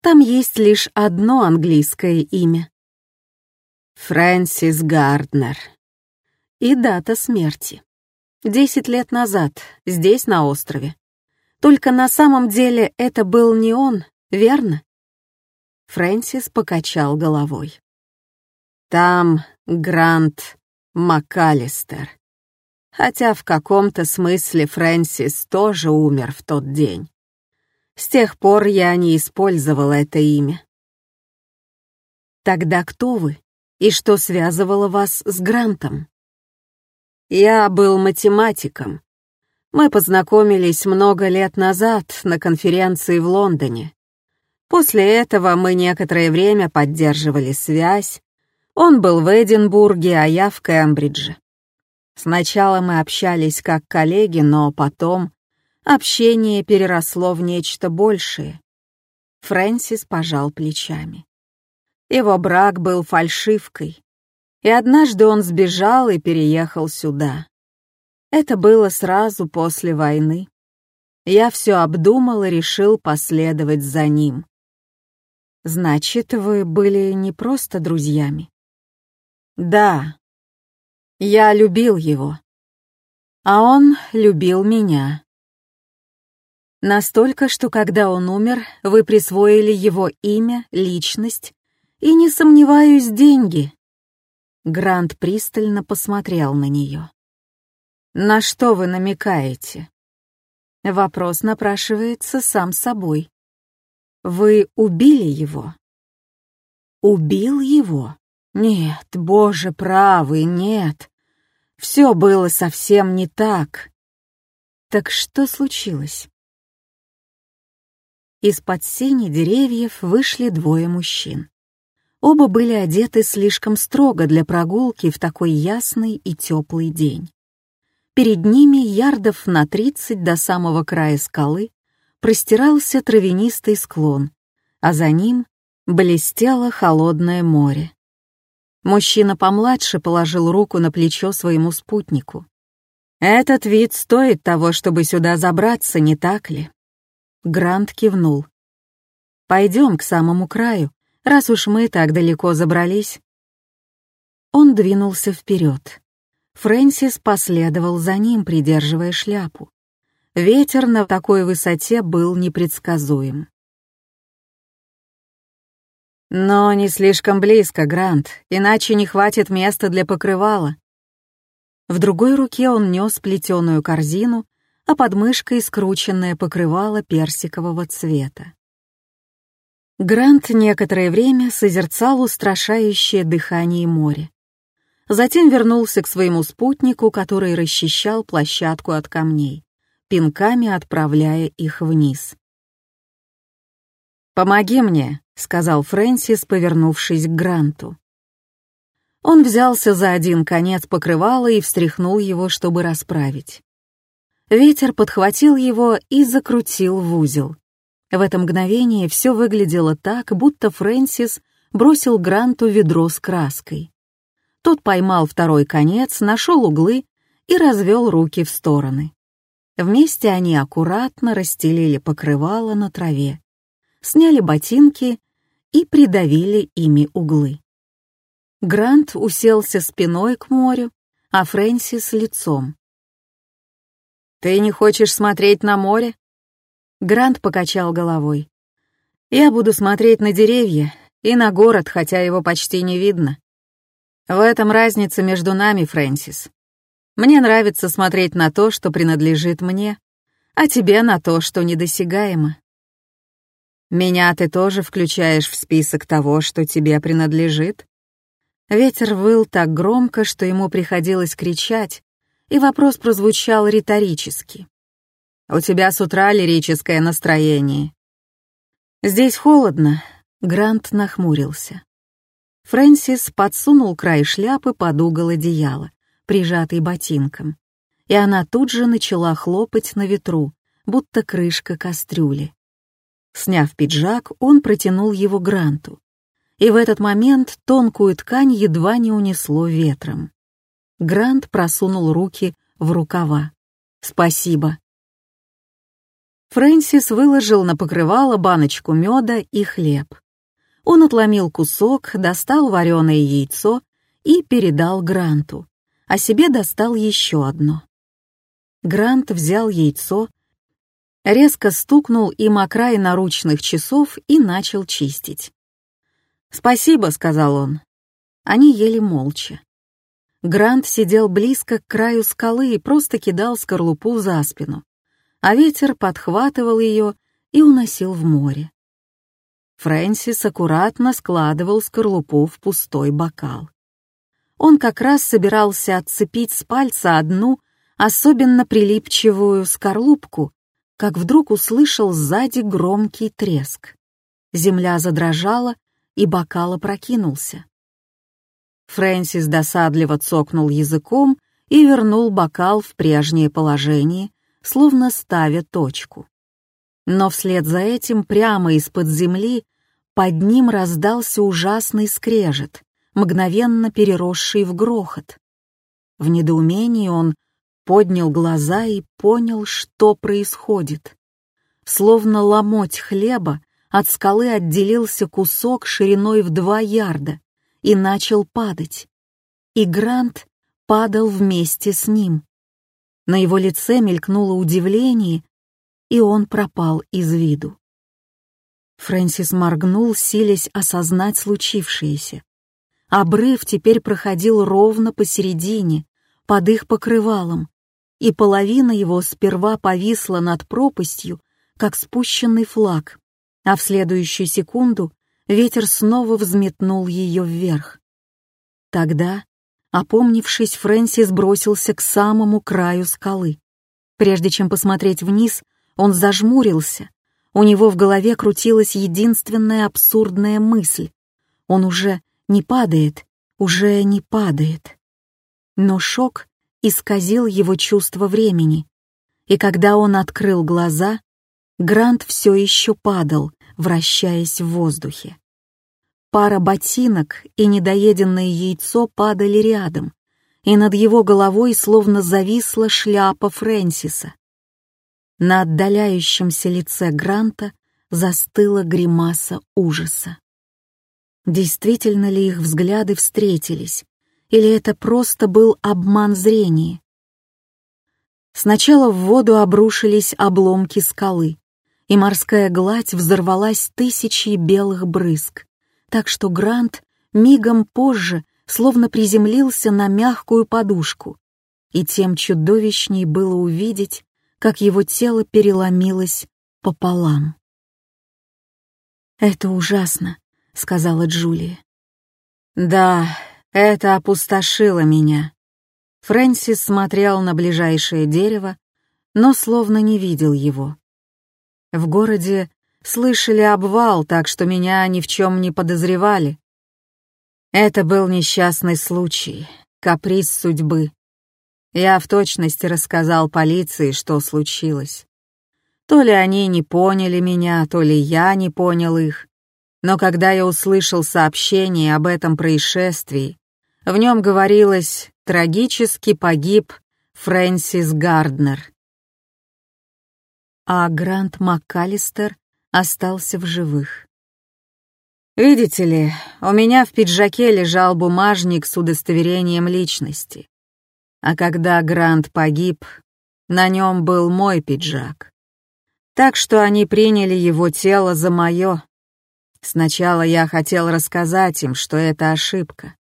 Там есть лишь одно английское имя. Фрэнсис Гарднер. И дата смерти. Десять лет назад, здесь, на острове. Только на самом деле это был не он, верно? Фрэнсис покачал головой. Там Грант МакАлистер. Хотя в каком-то смысле Фрэнсис тоже умер в тот день. С тех пор я не использовала это имя. Тогда кто вы? И что связывало вас с Грантом? Я был математиком, мы познакомились много лет назад на конференции в Лондоне. После этого мы некоторое время поддерживали связь. Он был в Эдинбурге, а я в Кембридже. Сначала мы общались как коллеги, но потом общение переросло в нечто большее. Фрэнсис пожал плечами. Его брак был фальшивкой, и однажды он сбежал и переехал сюда. Это было сразу после войны. Я все обдумал и решил последовать за ним. Значит, вы были не просто друзьями? Да. Я любил его. А он любил меня. Настолько, что когда он умер, вы присвоили его имя, личность и, не сомневаюсь, деньги. Грант пристально посмотрел на нее. На что вы намекаете? Вопрос напрашивается сам собой. Вы убили его? Убил его? Нет, боже правый, нет. Все было совсем не так. Так что случилось? Из-под сени деревьев вышли двое мужчин. Оба были одеты слишком строго для прогулки в такой ясный и теплый день. Перед ними, ярдов на тридцать до самого края скалы, простирался травянистый склон, а за ним блестело холодное море. Мужчина помладше положил руку на плечо своему спутнику. «Этот вид стоит того, чтобы сюда забраться, не так ли?» Грант кивнул. «Пойдем к самому краю, раз уж мы так далеко забрались». Он двинулся вперед. Фрэнсис последовал за ним, придерживая шляпу. Ветер на такой высоте был непредсказуем. «Но не слишком близко, Грант, иначе не хватит места для покрывала». В другой руке он нес плетеную корзину, а под мышкой скрученное покрывало персикового цвета. Грант некоторое время созерцал устрашающее дыхание моря. Затем вернулся к своему спутнику, который расчищал площадку от камней, пинками отправляя их вниз. «Помоги мне», — сказал Фрэнсис, повернувшись к Гранту. Он взялся за один конец покрывала и встряхнул его, чтобы расправить. Ветер подхватил его и закрутил в узел. В это мгновение все выглядело так, будто Фрэнсис бросил Гранту ведро с краской. Тот поймал второй конец, нашел углы и развел руки в стороны. Вместе они аккуратно расстелили покрывало на траве, сняли ботинки и придавили ими углы. Грант уселся спиной к морю, а Фрэнсис — лицом. «Ты не хочешь смотреть на море?» Грант покачал головой. «Я буду смотреть на деревья и на город, хотя его почти не видно. В этом разница между нами, Фрэнсис. Мне нравится смотреть на то, что принадлежит мне, а тебе на то, что недосягаемо. Меня ты тоже включаешь в список того, что тебе принадлежит? Ветер выл так громко, что ему приходилось кричать, и вопрос прозвучал риторически. «У тебя с утра лирическое настроение». «Здесь холодно», — Грант нахмурился. Фрэнсис подсунул край шляпы под угол одеяла, прижатый ботинком, и она тут же начала хлопать на ветру, будто крышка кастрюли. Сняв пиджак, он протянул его Гранту, и в этот момент тонкую ткань едва не унесло ветром. Грант просунул руки в рукава. «Спасибо». Фрэнсис выложил на покрывало баночку меда и хлеб. Он отломил кусок, достал вареное яйцо и передал Гранту, а себе достал еще одно. Грант взял яйцо, резко стукнул им о край наручных часов и начал чистить. «Спасибо», — сказал он. Они ели молча. Грант сидел близко к краю скалы и просто кидал скорлупу за спину, а ветер подхватывал ее и уносил в море. Фрэнсис аккуратно складывал скорлупу в пустой бокал. Он как раз собирался отцепить с пальца одну особенно прилипчивую скорлупку, как вдруг услышал сзади громкий треск. Земля задрожала, и бокал опрокинулся. Фрэнсис досадливо цокнул языком и вернул бокал в прежнее положение, словно ставя точку. Но вслед за этим прямо из-под земли под ним раздался ужасный скрежет, мгновенно переросший в грохот. В недоумении он поднял глаза и понял, что происходит. Словно ломоть хлеба, от скалы отделился кусок шириной в два ярда и начал падать. И Грант падал вместе с ним. На его лице мелькнуло удивление и он пропал из виду. Фрэнсис моргнул, силясь осознать случившееся. Обрыв теперь проходил ровно посередине, под их покрывалом, и половина его сперва повисла над пропастью, как спущенный флаг, а в следующую секунду ветер снова взметнул ее вверх. Тогда Опомнившись, Фрэнсис бросился к самому краю скалы. Прежде чем посмотреть вниз, он зажмурился. У него в голове крутилась единственная абсурдная мысль. Он уже не падает, уже не падает. Но шок исказил его чувство времени. И когда он открыл глаза, Грант все еще падал, вращаясь в воздухе. Пара ботинок и недоеденное яйцо падали рядом, и над его головой словно зависла шляпа Фрэнсиса. На отдаляющемся лице Гранта застыла гримаса ужаса. Действительно ли их взгляды встретились, или это просто был обман зрения? Сначала в воду обрушились обломки скалы, и морская гладь взорвалась тысячей белых брызг, так что Грант мигом позже словно приземлился на мягкую подушку, и тем чудовищней было увидеть, как его тело переломилось пополам. «Это ужасно», — сказала Джулия. «Да, это опустошило меня». Фрэнсис смотрел на ближайшее дерево, но словно не видел его. В городе слышали обвал, так что меня ни в чем не подозревали. Это был несчастный случай, каприз судьбы. Я в точности рассказал полиции, что случилось. То ли они не поняли меня, то ли я не понял их. Но когда я услышал сообщение об этом происшествии, в нем говорилось «трагически погиб Фрэнсис Гарднер» а Грант МакКаллистер остался в живых. «Видите ли, у меня в пиджаке лежал бумажник с удостоверением личности. А когда Грант погиб, на нем был мой пиджак. Так что они приняли его тело за мое. Сначала я хотел рассказать им, что это ошибка.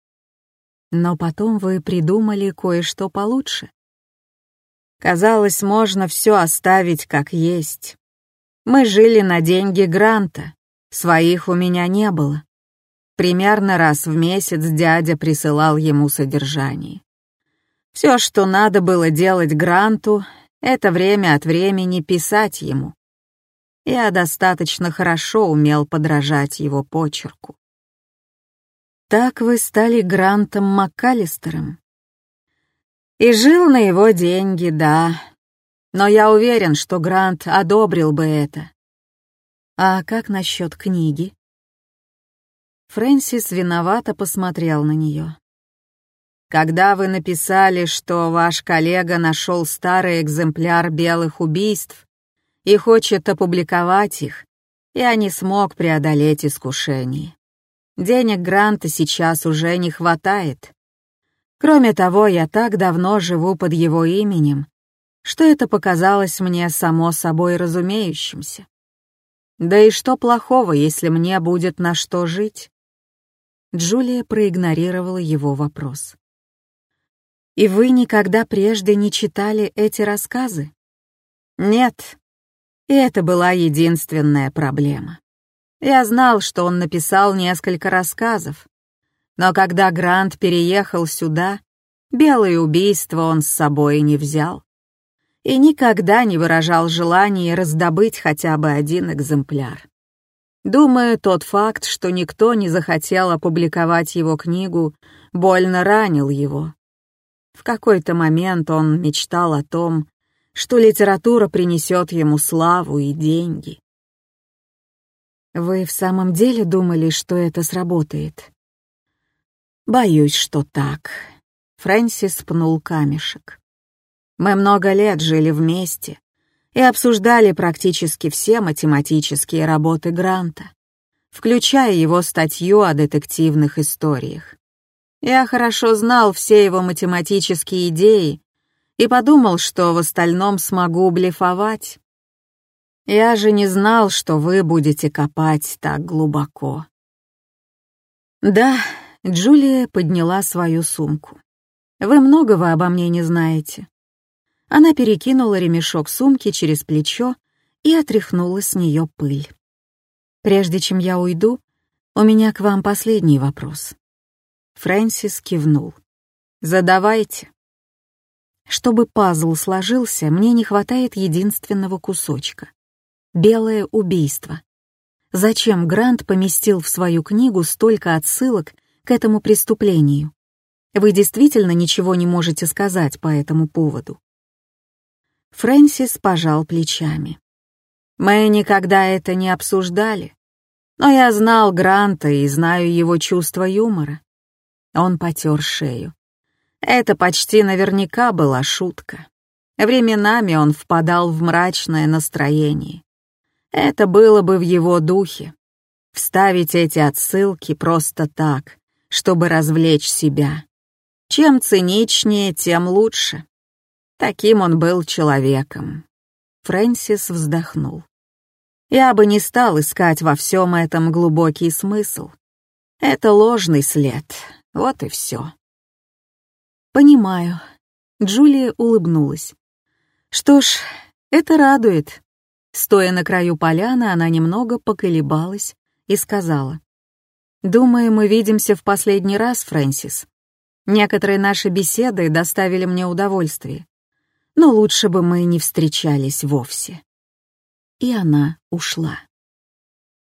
Но потом вы придумали кое-что получше. Казалось, можно все оставить как есть. Мы жили на деньги Гранта, своих у меня не было. Примерно раз в месяц дядя присылал ему содержание. Все, что надо было делать Гранту, это время от времени писать ему. Я достаточно хорошо умел подражать его почерку. Так вы стали Грантом МакКаллистером. И жил на его деньги, да. Но я уверен, что Грант одобрил бы это. А как насчет книги? Фрэнсис виновато посмотрел на нее. Когда вы написали, что ваш коллега нашел старый экземпляр белых убийств и хочет опубликовать их, я не смог преодолеть искушение. Денег Гранта сейчас уже не хватает. Кроме того, я так давно живу под его именем, что это показалось мне само собой разумеющимся. Да и что плохого, если мне будет на что жить? Джулия проигнорировала его вопрос. «И вы никогда прежде не читали эти рассказы?» «Нет. И это была единственная проблема. Я знал, что он написал несколько рассказов, но когда Грант переехал сюда, белое убийство он с собой не взял. И никогда не выражал желания раздобыть хотя бы один экземпляр. Думаю, тот факт, что никто не захотел опубликовать его книгу, больно ранил его. В какой-то момент он мечтал о том, что литература принесет ему славу и деньги. «Вы в самом деле думали, что это сработает?» Боюсь, что так. Фрэнсис пнул камешек. Мы много лет жили вместе и обсуждали практически все математические работы Гранта, включая его статью о детективных историях. Я хорошо знал все его математические идеи и подумал, что в остальном смогу блефовать. Я же не знал, что вы будете копать так глубоко. Да, Джулия подняла свою сумку. «Вы многого обо мне не знаете». Она перекинула ремешок сумки через плечо и отряхнула с нее пыль. «Прежде чем я уйду, у меня к вам последний вопрос». Фрэнсис кивнул. Задавайте. Чтобы пазл сложился, мне не хватает единственного кусочка. Белое убийство. Зачем Грант поместил в свою книгу столько отсылок к этому преступлению? Вы действительно ничего не можете сказать по этому поводу? Фрэнсис пожал плечами. Мы никогда это не обсуждали. Но я знал Гранта и знаю его чувство юмора. Он потер шею. Это почти наверняка была шутка. Временами он впадал в мрачное настроение. Это было бы в его духе. Вставить эти отсылки просто так, чтобы развлечь себя. Чем циничнее, тем лучше. Таким он был человеком. Фрэнсис вздохнул. Я бы не стал искать во всем этом глубокий смысл. Это ложный след, вот и все. Понимаю. Джулия улыбнулась. Что ж, это радует. Стоя на краю поляны, она немного поколебалась и сказала. «Думаю, мы видимся в последний раз, Фрэнсис. Некоторые наши беседы доставили мне удовольствие, но лучше бы мы не встречались вовсе». И она ушла.